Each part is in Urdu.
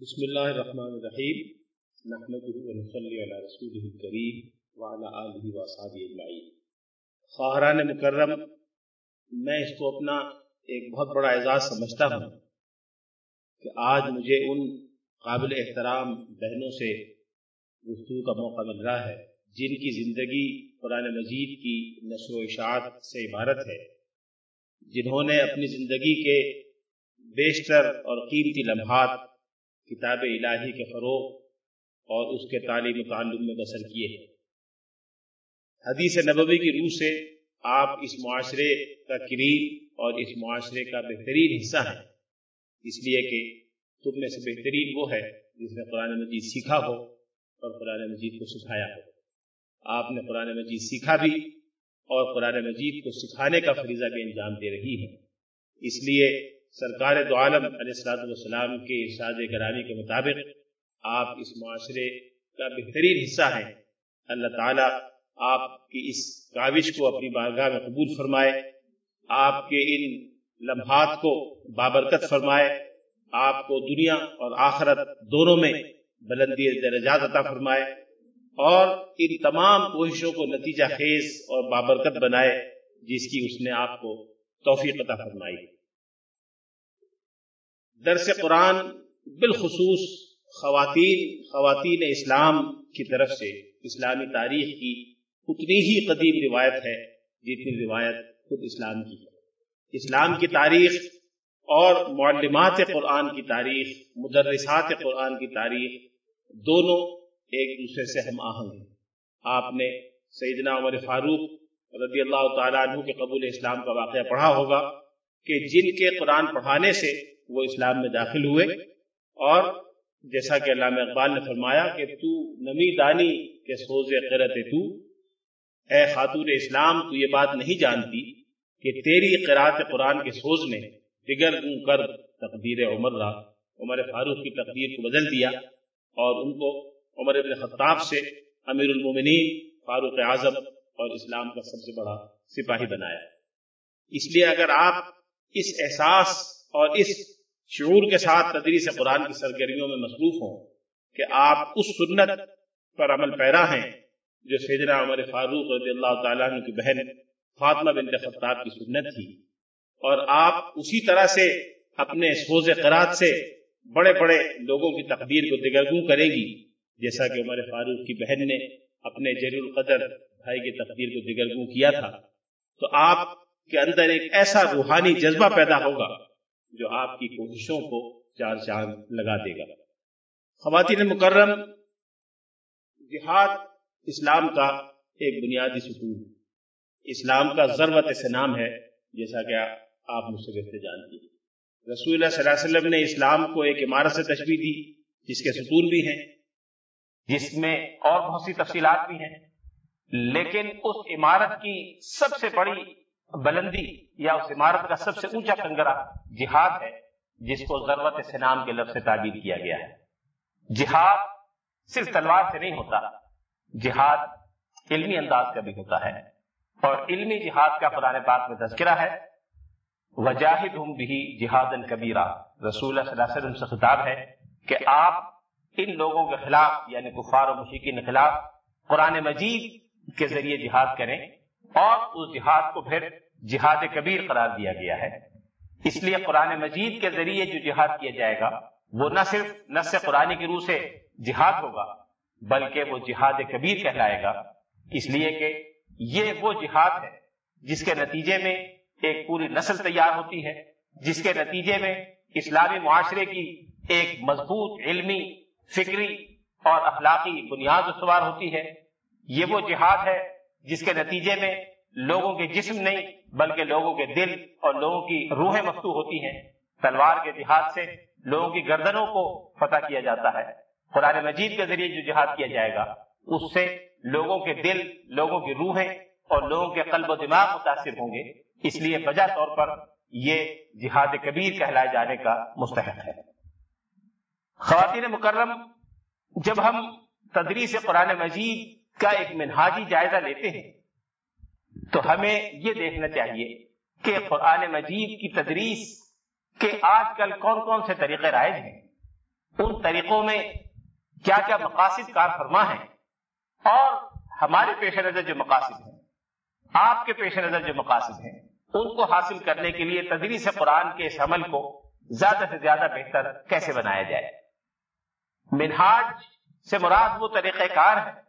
بسم اللہ الرحمن الرحیم۔ نحمده ونصلي على رسوله الكريم وعلى آله وصحبه اجمعین۔ خواہران مکرم، میں اس کو اپنا ایک بہت بڑا اعزاز سمجھتا ہوں کہ آج مجھے ان قابل احترام بہنوں سے گفتگو کا موقع مل رہا ہے جن کی زندگی قرآن مجید کی نشر و اشاعت سے عبارت ہے، جنہوں نے اپنی زندگی کے بیشتر اور قیمتی لمحات کتاب الہی کے فروغ اور اس کے تعلیم و تعلم میں بسر کیے ہیں۔ حدیث نبوی کی روح سے آپ اس معاشرے کا کریم اور اس معاشرے کا بہترین حصہ ہیں۔ اس لیے کہ تم میں سے بہترین وہ ہے جس نے قرآن مجید سیکھا ہو اور قرآن مجید کو سکھایا ہو۔ آپ نے قرآن مجید سیکھا بھی اور قرآن مجید کو سکھانے کا فریضہ بھی انجام دے رہی ہے اس لیے سرکار دو عالم علیہ السلاۃ والسلام کے ارشاد گرامی کے مطابق آپ اس معاشرے کا بہترین حصہ ہیں۔ اللہ تعالیٰ آپ کی اس کاوش کو اپنی بارگاہ میں قبول فرمائے، آپ کے ان لمحات کو بابرکت فرمائے، آپ کو دنیا اور آخرت دونوں میں بلندی درجات عطا فرمائے اور ان تمام کوششوں کو نتیجہ خیز اور بابرکت بنائے، جس کی اس نے آپ کو توفیق عطا فرمائی۔ درس قرآن بالخصوص خواتین خواتین اسلام کی طرف سے، اسلامی تاریخ کی اتنی ہی قدیم روایت ہے جتنی روایت خود اسلام کی ہے۔ اسلام کی تاریخ اور معلمات قرآن کی تاریخ، مدرسات قرآن کی تاریخ دونوں ایک دوسرے سے ہم آہنگ ہیں۔ آپ نے سیدنا عمر فاروق رضی اللہ تعالیٰ عنہ کے قبول اسلام کا واقعہ پڑھا ہوگا۔ کہ جن کے قرآن پڑھانے سے وہ اسلام میں داخل ہوئے اور جیسا کہ علامہ اقبال نے فرمایا کہ تو نمی دانی کے سوز قرت تو، اے خاتون اسلام، تو یہ بات نہیں جانتی کہ تیری قرات قرآن کے سوز نے بگر کر تقدیر عمر را، عمر فاروق کی تقدیر کو بدل دیا اور ان کو عمر ابن خطاب سے امیر المومنین، فاروق اعظم اور اسلام کا سب سے بڑا سپاہی بنایا۔ اس لیے اگر آپ اس احساس اور اس شعور کے ساتھ تدریس قرآن کی سرگرمیوں میں مصروف ہوں کہ آپ اس سنت پر عمل پیرا ہیں جو سیدنا عمر فاروق رضی اللہ تعالیٰ عنہ کی بہن فاطمہ بنت خطاب کی سنت تھی اور آپ اسی طرح سے اپنے سوز قرات سے بڑے بڑے لوگوں کی تقدیر کو دگرگوں کریں گی، جیسا کہ عمر فاروق کی بہن نے اپنے جری القدر بھائی کی تقدیر کو دگرگوں کیا تھا۔ تو آپ کے اندر ایک ایسا روحانی جذبہ پیدا ہوگا جو آپ کی کوششوں کو چار چاند لگا دے گا۔ خواتین مکرم، جہاد، اسلام کا ایک بنیادی ستون اسلام کا ضرورت سے نام ہے، جیسا کہ آپ مجھ سے جانتی ہیں۔ رسول اللہ صلی اللہ علیہ وسلم نے اسلام کو ایک عمارت سے تشبیح دی، جس کے ستون بھی ہیں، جس میں اور بہت سی تفصیلات بھی ہیں۔ لیکن اس عمارت کی سب سے بڑی بلندی یا اس عمارت کا سب سے اونچا کنگرا جہاد ہے، جس کو ضرورت سے نام کے لفظ سے تعبیر کیا گیا ہے۔ جہاد صرف تلوار سے نہیں ہوتا، جہاد علمی انداز کا بھی ہوتا ہے۔ اور علمی جہاد کا قرآن پاک میں تذکرہ ہے وجاہد ہم بھی جہاد الکبیرہ رسول صلی اللہ علیہ وسلم سے خطاب ہے کہ آپ ان لوگوں کے خلاف یعنی کفار و مشیقین کے خلاف قرآن مجید کے ذریعے جہاد کریں۔ اور اس جہاد کو پھر جہاد کبیر قرار دیا گیا ہے۔ اس لیے قرآن مجید کے ذریعے جو جہاد کیا جائے گا، وہ نہ صرف نس قرآن کی روح سے جہاد ہوگا، بلکہ وہ جہاد کبیر کہلائے گا۔ اس لیے کہ یہ وہ جہاد ہے جس کے نتیجے میں ایک پوری نسل تیار ہوتی ہے، جس کے نتیجے میں اسلامی معاشرے کی ایک مضبوط علمی، فکری اور اخلاقی بنیاد استوار ہوتی ہے۔ یہ وہ جہاد ہے جس کے نتیجے میں لوگوں کے جسم نہیں، بلکہ لوگوں کے دل اور لوگوں کی روحیں مفتو ہوتی ہیں۔ تلوار کے جہاد سے لوگوں کی گردنوں کو فتح کیا جاتا ہے۔ قرآن مجید کے ذریعے جو جہاد کیا جائے گا، اس سے لوگوں کے دل، لوگوں کی روحیں اور لوگوں کے قلب و دماغ متاثر ہوں گے۔ اس لیے وجہ طور پر یہ جہاد کبیر کہلائے جانے کا مستحق ہے۔ خواتین مکرم، جب ہم تدریس قرآن مجید کا ایک منہاجی جائزہ لیتے ہیں۔ تو ہمیں یہ دیکھنا چاہیے کہ قرآن مجید کی تدریس کے آج کل کون کون سے طریقے رائج ہیں۔ ان طریقوں میں کیا کیا مقاصد کار فرما ہے اور ہمارے پیش نظر جو مقاصد ہیں، آپ کے پیش نظر جو مقاصد ہیں، ان کو حاصل کرنے کے لیے تدریس قرآن کے اس عمل کو زیادہ سے زیادہ بہتر کیسے بنایا جائے۔ منہاج سے مراد وہ طریقہ کار ہے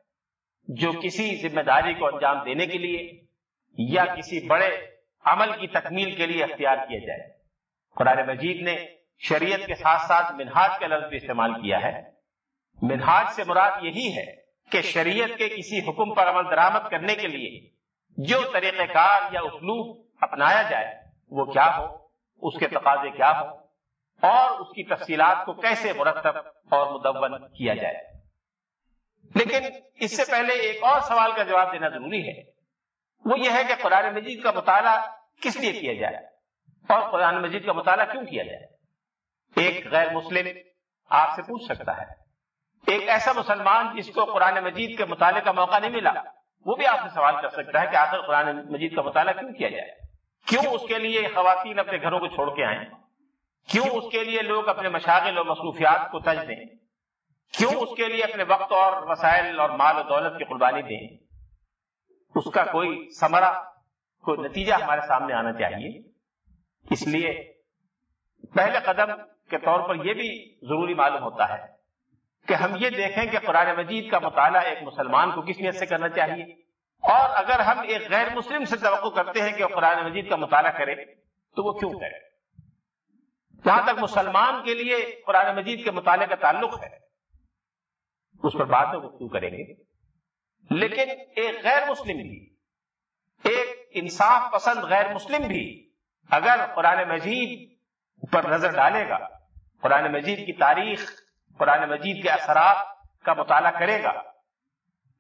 جو کسی ذمہ داری کو انجام دینے کے لیے یا کسی بڑے عمل کی تکمیل کے لیے اختیار کیا جائے۔ قرآن مجید نے شریعت کے ساتھ ساتھ منہاج کا لفظ بھی استعمال کیا ہے۔ منہاج سے مراد یہی ہے کہ شریعت کے کسی حکم پر عمل درامد کرنے کے لیے جو طریقہ کار یا اسلوب اپنایا جائے، وہ کیا ہو؟ اس کے تقاضے کیا ہو اور اس کی تفصیلات کو کیسے مرتب اور مدون کیا جائے؟ لیکن اس سے پہلے ایک اور سوال کا جواب دینا ضروری ہے۔ وہ یہ ہے کہ قرآن مجید کا مطالعہ کس لیے کیا جائے؟ اور قرآن مجید کا مطالعہ کیوں کیا جائے؟ ایک غیر مسلم آپ سے پوچھ سکتا ہے۔ ایک ایسا مسلمان جس کو قرآن مجید کے مطالعے کا موقع نہیں ملا، وہ بھی آپ سے سوال کر سکتا ہے کہ آخر قرآن مجید کا مطالعہ کیوں کیا جائے؟ کیوں اس کے لیے خواتین اپنے گھروں کو چھوڑ کے آئیں؟ کیوں اس کے لیے لوگ اپنے مشاغل اور مصروفیات کو تج دیں کیوں اس کے لیے اپنے وقت اور وسائل اور مال و دولت کی قربانی دیں؟ اس کا کوئی سمرا کوئی نتیجہ ہمارے سامنے آنا چاہیے۔ اس لیے پہلے قدم کے طور پر یہ بھی ضروری معلوم ہوتا ہے کہ ہم یہ دیکھیں کہ قرآن مجید کا مطالعہ ایک مسلمان کو کس نیت سے کرنا چاہیے۔ اور اگر ہم ایک غیر مسلم سے توقع کرتے ہیں کہ وہ قرآن مجید کا مطالعہ کرے، تو وہ کیوں کرے؟ جہاں تک مسلمان کے لیے قرآن مجید کے مطالعے کا تعلق ہے اس پر بعد میں گفتگو کریں گے۔ لیکن ایک غیر مسلم بھی، ایک انصاف پسند غیر مسلم بھی اگر قرآن مجید پر نظر ڈالے گا، قرآن مجید کی تاریخ، قرآن مجید کے اثرات کا مطالعہ کرے گا،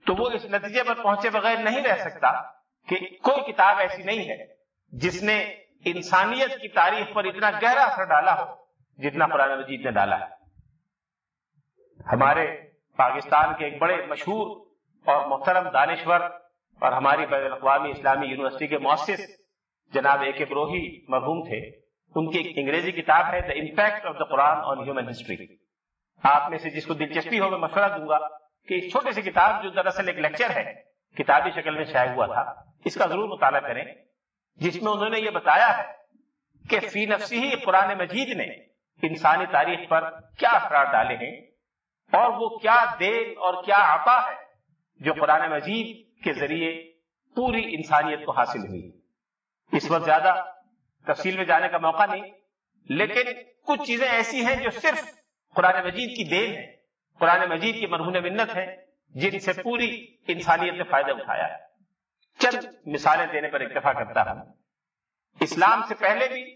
تو وہ اس نتیجے پر پہنچے بغیر نہیں رہ سکتا کہ کوئی کتاب ایسی نہیں ہے جس نے انسانیت کی تاریخ پر اتنا گہرا اثر ڈالا ہو جتنا قرآن مجید نے ڈالا ہے۔ ہمارے پاکستان کے ایک بڑے مشہور اور محترم دانشور اور ہماری بین الاقوامی اسلامی یونیورسٹی کے مؤسس جناب اے کے بروہی مرحوم تھے۔ ان کی ایک انگریزی کتاب ہے the impact of the Quran on human history آپ میں سے جس کو دلچسپی ہو میں مشورہ دوں گا کہ ایک چھوٹی سی کتاب جو دراصل ایک لیکچر ہے، کتابی شکل میں شائع ہوا تھا، اس کا ضرور مطالعہ کریں۔ جس میں انہوں نے یہ بتایا ہے کہ فی نفسی ہی قرآن مجید نے انسانی تاریخ پر کیا اثرات ڈالے ہیں۔ اور وہ کیا دین اور کیا عطا ہے جو قرآن مجید کے ذریعے پوری انسانیت کو حاصل ہوئی۔ اس وقت زیادہ تفصیل میں جانے کا موقع نہیں، لیکن کچھ چیزیں ایسی ہیں جو صرف قرآن مجید کی دین ہے، قرآن مجید کی مرہون منت ہے، جن سے پوری انسانیت نے فائدہ اٹھایا ہے۔ چند مثالیں دینے پر اکتفا کرتا ہوں۔ اسلام سے پہلے بھی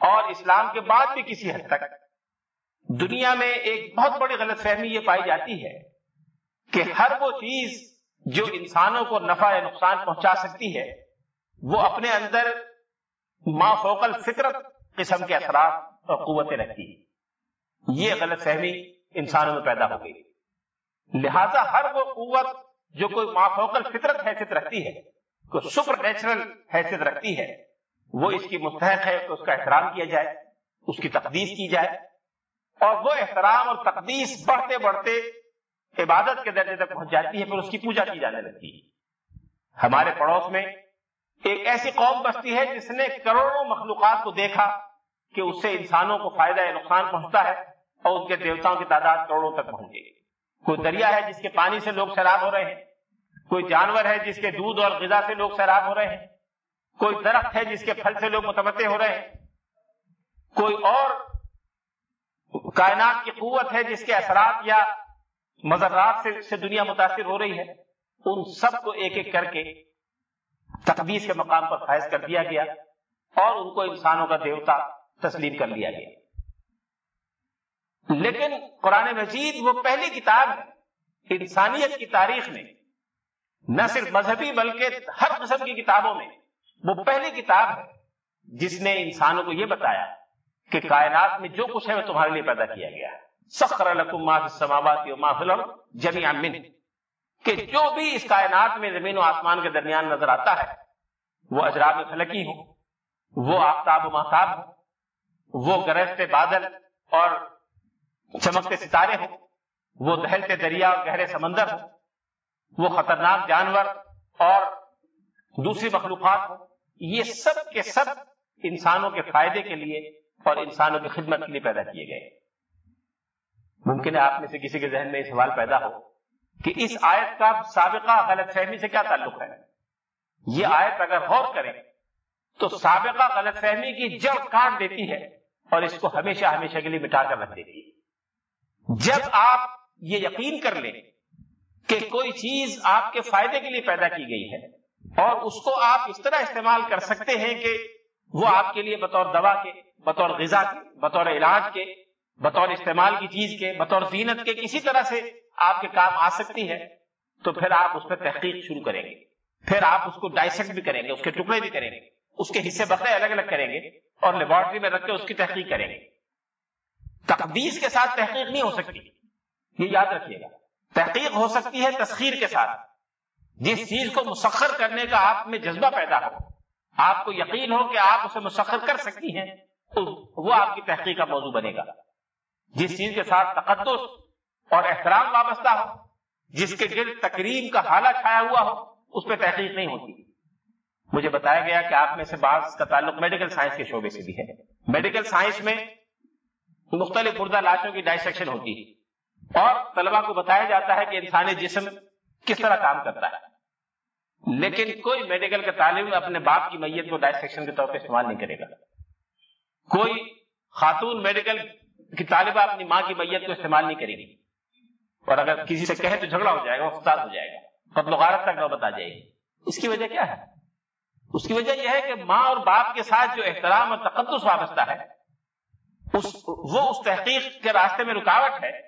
اور اسلام کے بعد بھی کسی حد تک۔ دنیا میں ایک بہت بڑی غلط فہمی یہ پائی جاتی ہے کہ ہر وہ چیز جو انسانوں کو نفع یا نقصان پہنچا سکتی ہے، وہ اپنے اندر ما فوقل فطرت قسم کے اثرات اور قوتیں رکھتی ہے یہ غلط فہمی انسانوں میں پیدا ہو گئی۔ لہذا ہر وہ قوت جو کوئی ما فوقل فطرت حیثیت رکھتی ہے، کوئی سپر نیچرل حیثیت رکھتی ہے، وہ اس کی مستحق ہے کہ اس کا احترام کیا جائے، اس کی تقدیس کی جائے۔ اور وہ احترام اور تقدیس بڑھتے بڑھتے عبادت کے درجے تک پہنچ جاتی ہے، پھر اس کی پوجا کی جانے لگتی ہے۔ ہمارے پڑوس میں ایک ایسی قوم بستی ہے جس نے کروڑوں مخلوقات کو دیکھا کہ اس سے انسانوں کو فائدہ یا نقصان پہنچتا ہے اور ان کے دیوتاؤں کی تعداد کروڑوں تک پہنچ گئی۔ کوئی دریا ہے جس کے پانی سے لوگ شراب ہو رہے ہیں، کوئی جانور ہے جس کے دودھ اور غذا سے لوگ شراب ہو رہے ہیں، کوئی درخت ہے جس کے پھل سے لوگ متمدع ہو رہے ہیں، کوئی اور کائنات کی قوت ہے جس کے اثرات یا مذرات سے دنیا متاثر ہو رہی ہے، ان سب کو ایک ایک کر کے تقدیس کے مقام پر فائز کر دیا گیا اور ان کو انسانوں کا دیوتا تسلیم کر لیا گیا۔ لیکن قرآن مجید وہ پہلی کتاب ہے انسانیت کی تاریخ میں، نہ صرف مذہبی بلکہ ہر قسم کی کتابوں میں، وہ پہلی کتاب ہے جس نے انسانوں کو یہ بتایا کہ کائنات میں جو کچھ ہے وہ تمہارے لیے پیدا کیا گیا ہے۔ سخر من کہ جو بھی اس کائنات میں زمین و آسمان کے درمیان نظر آتا ہے، وہ اجراب فلکی ہو، وہ آفتاب و محتاب ہو، وہ گرجتے بادل اور چمکتے ستارے ہوں وہ دہلتے دریا اور گہرے سمندر ہوں وہ خطرناک جانور اور دوسری مخلوقات ہوں یہ سب کے سب انسانوں کے فائدے کے لیے اور انسانوں کی خدمت کے لیے پیدا کیے گئے۔ ممکن ہے آپ میں سے کسی کے ذہن میں یہ سوال پیدا ہو کہ اس آیت کا سابقہ غلط فہمی سے کیا تعلق ہے؟ یہ آیت اگر غور کریں تو سابقہ غلط فہمی کی جڑ کاٹ دیتی ہے اور اس کو ہمیشہ ہمیشہ کے لیے مٹا کر رکھ دیتی ہے۔ جب آپ یہ یقین کر لیں کہ کوئی چیز آپ کے فائدے کے لیے پیدا کی گئی ہے اور اس کو آپ اس طرح استعمال کر سکتے ہیں کہ وہ آپ کے لیے بطور دوا کے بطور غذا کے بطور علاج کے، بطور استعمال کی چیز کے، بطور زینت کے، کسی طرح سے آپ کے کام آ سکتی ہے، تو پھر آپ اس پہ تحقیق شروع کریں گے۔ پھر آپ اس کو ڈائسیکٹ بھی کریں گے، اس کے ٹکڑے بھی کریں گے، اس کے حصے بکرے الگ الگ کریں گے اور لیبورٹری میں رکھ کے اس کی تحقیق کریں گے۔ تقدیس کے ساتھ تحقیق نہیں ہو سکتی، یہ یاد رکھیے گا۔ تحقیق ہو سکتی ہے تسخیر کے ساتھ۔ جس چیز کو مسخر کرنے کا آپ میں جذبہ پیدا ہو، آپ کو یقین ہو کہ آپ اسے مسخر کر سکتی ہیں تو وہ آپ کی تحقیق کا موضوع بنے گا۔ جس چیز کے ساتھ تقدس اور احترام وابستہ ہو، جس کے گرد تقریب کا حالہ چھایا ہوا ہو، اس پہ تحقیق نہیں ہوتی۔ مجھے بتایا گیا کہ آپ میں سے بعض کا تعلق میڈیکل سائنس کے شعبے سے بھی ہے۔ میڈیکل سائنس میں مختلف مردہ لاشوں کی ڈائسیکشن ہوتی ہے۔ اور طلبا کو بتایا جاتا ہے کہ انسانی جسم کس طرح کام کرتا ہے۔ لیکن کوئی میڈیکل کا طالب اپنے باپ کی میت کو ڈائسیکشن کے طور پہ استعمال نہیں کرے گا۔ کوئی خاتون میڈیکل کی طالبہ اپنی ماں کی میت کو استعمال نہیں کرے گی۔ اور اگر کسی سے کہے تو جھگڑا ہو جائے گا فساد ہو جائے گا۔ قتل و غارت تک نوبت آ جائے گی۔ اس کی وجہ کیا ہے؟ اس کی وجہ یہ ہے کہ ماں اور باپ کے ساتھ جو احترام اور تقدس وابستہ ہے، اس، وہ اس تحقیق کے راستے میں رکاوٹ ہے،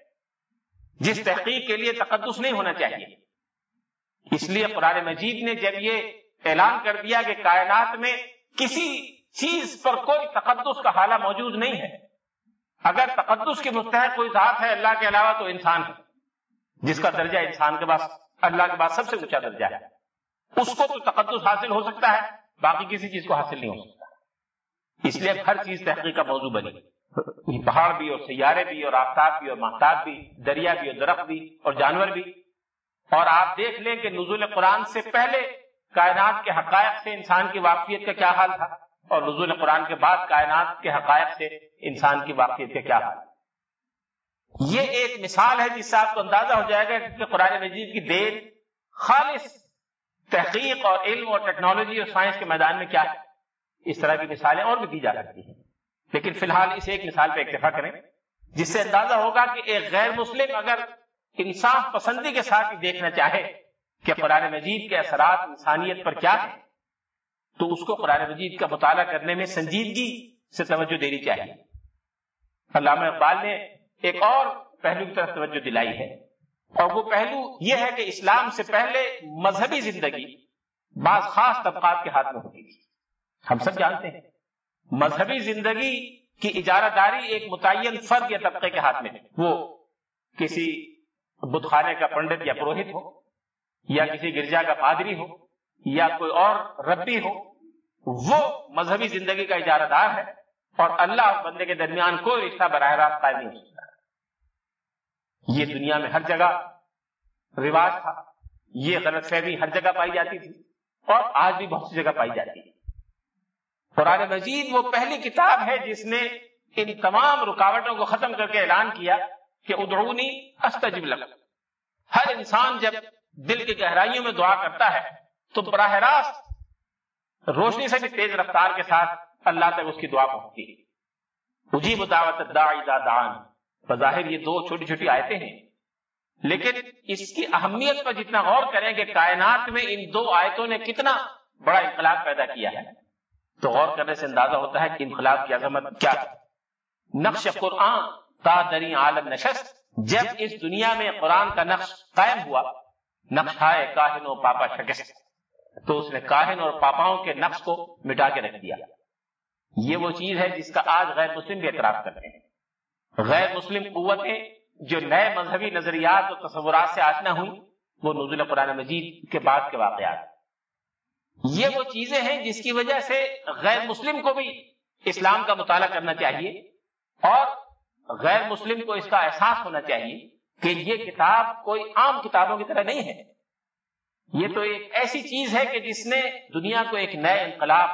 جس تحقیق کے لیے تقدس نہیں ہونا چاہیے۔ اس لیے قرآن مجید نے جب یہ اعلان کر دیا کہ کائنات میں کسی چیز پر کوئی تقدس کا حالہ موجود نہیں ہے۔ اگر تقدس کی مستحق کوئی ذات ہے، اللہ کے علاوہ تو انسان ہے۔ جس کا درجہ انسان کے پاس، اللہ کے پاس سب سے اونچا درجہ ہے۔ اس کو تو تقدس حاصل ہو سکتا ہے، باقی کسی چیز کو حاصل نہیں ہو سکتا۔ اس لیے ہر چیز تحقیق کا موضوع بنی پہاڑ بھی اور سیارے بھی اور آفتاب بھی اور محتاب بھی، دریا بھی اور درخت بھی اور جانور بھی۔ اور آپ دیکھ لیں کہ نزول قرآن سے پہلے کائنات کے حقائق سے انسان کی واقفیت کا کیا حال تھا۔ اور نزول قرآن کے بعد کائنات کے حقائق سے انسان کی واقفیت کا کیا حال؟ یہ ایک مثال ہے جس سے آپ کو اندازہ ہو جائے گا کہ قرآن مجید کی دیر خالص تحقیق اور علم اور ٹیکنالوجی اور سائنس کے میدان میں کیا ہے؟ اس طرح کی مثالیں اور بھی دی جا سکتی ہیں۔ لیکن فی الحال اس ایک مثال پہ اکتفا کریں، جس سے اندازہ ہوگا کہ ایک غیر مسلم اگر انصاف پسندی کے ساتھ دیکھنا چاہے کہ قرآن مجید کے اثرات انسانیت پر کیا ہے تو اس کو قرآن مجید کا مطالعہ کرنے میں سنجیدگی سے توجہ دینی چاہیے۔ علامہ اقبال نے ایک اور پہلو کی طرف توجہ دلائی ہے۔ اور وہ پہلو یہ ہے کہ اسلام سے پہلے مذہبی زندگی بعض خاص طبقات کے ہاتھ میں ہوتی تھی۔ ہم سب جانتے ہیں، مذہبی زندگی کی اجارہ داری ایک متعین فرد یا طبقے کے ہاتھ میں ہے۔ وہ کسی بدھ خانے کا پنڈت یا پروہت ہو یا کسی گرجا کا پادری ہو یا کوئی اور ربی ہو، وہ مذہبی زندگی کا اجارہ دار ہے اور اللہ اور بندے کے درمیان کوئی رشتہ براہ راست قائم نہیں ہو سکتا یہ دنیا میں ہر جگہ رواج تھا، یہ غلط فہمی ہر جگہ پائی جاتی تھی اور آج بھی بہت سی جگہ پائی جاتی ہے۔ قرآن مجید وہ پہلی کتاب ہے جس نے ان تمام رکاوٹوں کو ختم کر کے اعلان کیا کہ ادرونی استجب لگ ہر انسان جب دل کی گہرائیوں میں دعا کرتا ہے تو براہ راست روشنی سے بھی تیز رفتار کے ساتھ اللہ تک اس کی دعا پہنچتی ہے۔ اجیب دعوت دان بظاہر یہ دو چھوٹی چھوٹی آیتیں ہیں۔ لیکن اس کی اہمیت پر جتنا غور کریں کہ کائنات میں ان دو آیتوں نے کتنا بڑا انقلاب پیدا کیا ہے، تو غور کرنے سے اندازہ ہوتا ہے کہ انقلاب کی عظمت کیا نقش قرآن تا دری عالم نشست، جب اس دنیا میں قرآن کا نقش قائم ہوا، نقش ہے کاہن و پاپا شکست۔ تو اس نے کاہن اور پاپاؤں کے نقش کو مٹا کے رکھ دیا۔ یہ وہ چیز ہے جس کا آج غیر مسلم بھی اعتراف کرتے ہیں۔ غیر مسلم قوتیں جو نئے مذہبی نظریات اور تصورات سے آشنا ہوئی وہ نزول قرآن مجید کے بعد کے واقعات یہ وہ چیزیں ہیں جس کی وجہ سے غیر مسلم کو بھی اسلام کا مطالعہ کرنا چاہیے اور غیر مسلم کو اس کا احساس ہونا چاہیے کہ یہ کتاب کوئی عام کتابوں کی طرح نہیں ہے۔ یہ تو ایک ایسی چیز ہے کہ جس نے دنیا کو ایک نئے انقلاب،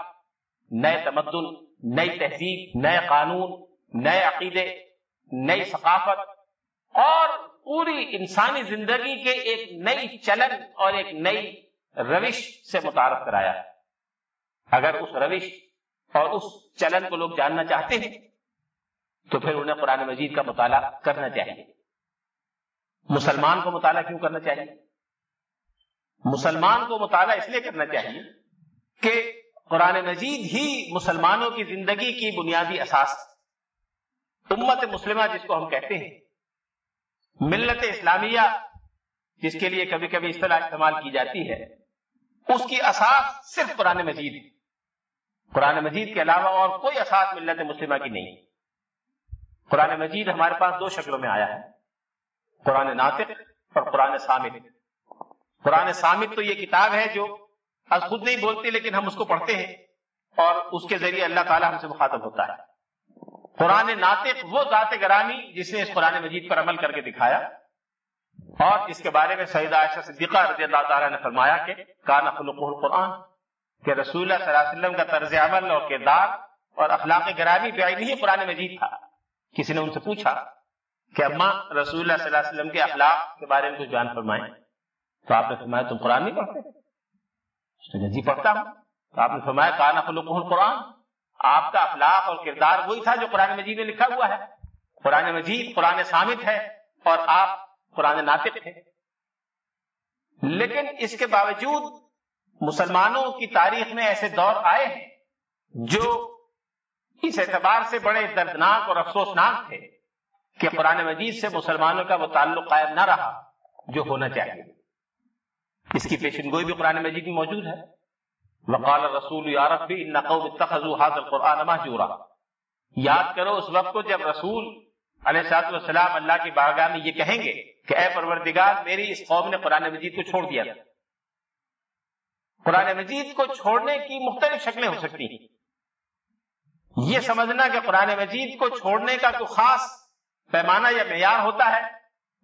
نئے تمدن، نئی تہذیب، نئے قانون، نئے عقیدے، نئی ثقافت اور پوری انسانی زندگی کے ایک نئی چلن اور ایک نئی روش سے متعارف کرایا۔ ہے اگر اس روش اور اس چلن کو لوگ جاننا چاہتے ہیں، تو پھر انہیں قرآن مجید کا مطالعہ کرنا چاہیے۔ مسلمان کو مطالعہ کیوں کرنا چاہیے؟ مسلمان کو مطالعہ اس لیے کرنا چاہیے کہ قرآن مجید ہی مسلمانوں کی زندگی کی بنیادی اساس امت مسلمہ جس کو ہم کہتے ہیں، ملت اسلامیہ جس کے لیے کبھی کبھی اصطلاح استعمال کی جاتی ہے، اس کی اساس صرف قرآن مجید ہے۔ قرآن مجید کے علاوہ اور کوئی اساس ملت مسلمہ کی نہیں۔ قرآن مجید ہمارے پاس دو شکلوں میں آیا ہے، قرآن ناطق اور قرآن سامد قرآن سامد تو یہ کتاب ہے جو از خود نہیں بولتی لیکن ہم اس کو پڑھتے ہیں اور اس کے ذریعے اللہ تعالیٰ ہم سے مخاطب ہوتا ہے۔ قرآن ناطق وہ ذات گرامی جس نے اس قرآن مجید پر عمل کر کے دکھایا۔ اور اس کے بارے میں سعید عائشہ صدیقہ رضی اللہ تعالیٰ نے فرمایا کہ کانا خلق القرآن، کہ رسول اللہ صلی اللہ علیہ وسلم کا طرز عمل اور کردار اور اخلاق گرامی بے ہی قرآن مجید تھا۔ کسی نے ان سے پوچھا کہ اما رسول اللہ صلی اللہ علیہ وسلم کے اخلاق کے بارے میں کچھ بیان فرمائیں۔ تو آپ نے فرمایا تم قرآن نہیں پڑھتے؟ جی پڑھتا ہوں تو آپ نے فرمایا کانا خلق القرآن۔ آپ کا اخلاق اور کردار وہی تھا جو قرآن مجید میں لکھا ہوا ہے۔ قرآن مجید، قرآن سامت ہے اور آپ قرآن ناطق تھے لیکن اس کے باوجود مسلمانوں کی تاریخ میں ایسے دور آئے ہیں جو اس اعتبار سے بڑے دردناک اور افسوسناک تھے کہ قرآن مجید سے مسلمانوں کا وہ تعلق قائم نہ رہا جو ہونا چاہیے۔ اس کی پیشن گوئی بھی قرآن مجید میں موجود ہے. وقال رسول یارف بھی نقو اتخذوا هذا القرآن مہجورا یاد کرو اس وقت کو جب رسول علیہ سات والسلام اللہ کی بارگاہ میں یہ کہیں گے کہ اے پروردگار، میری اس قوم نے قرآن مجید کو چھوڑ دیا قرآن مجید کو چھوڑنے کی مختلف شکلیں ہو سکتی ہیں. یہ سمجھنا کہ قرآن مجید کو چھوڑنے کا کوئی خاص پیمانہ یا معیار ہوتا ہے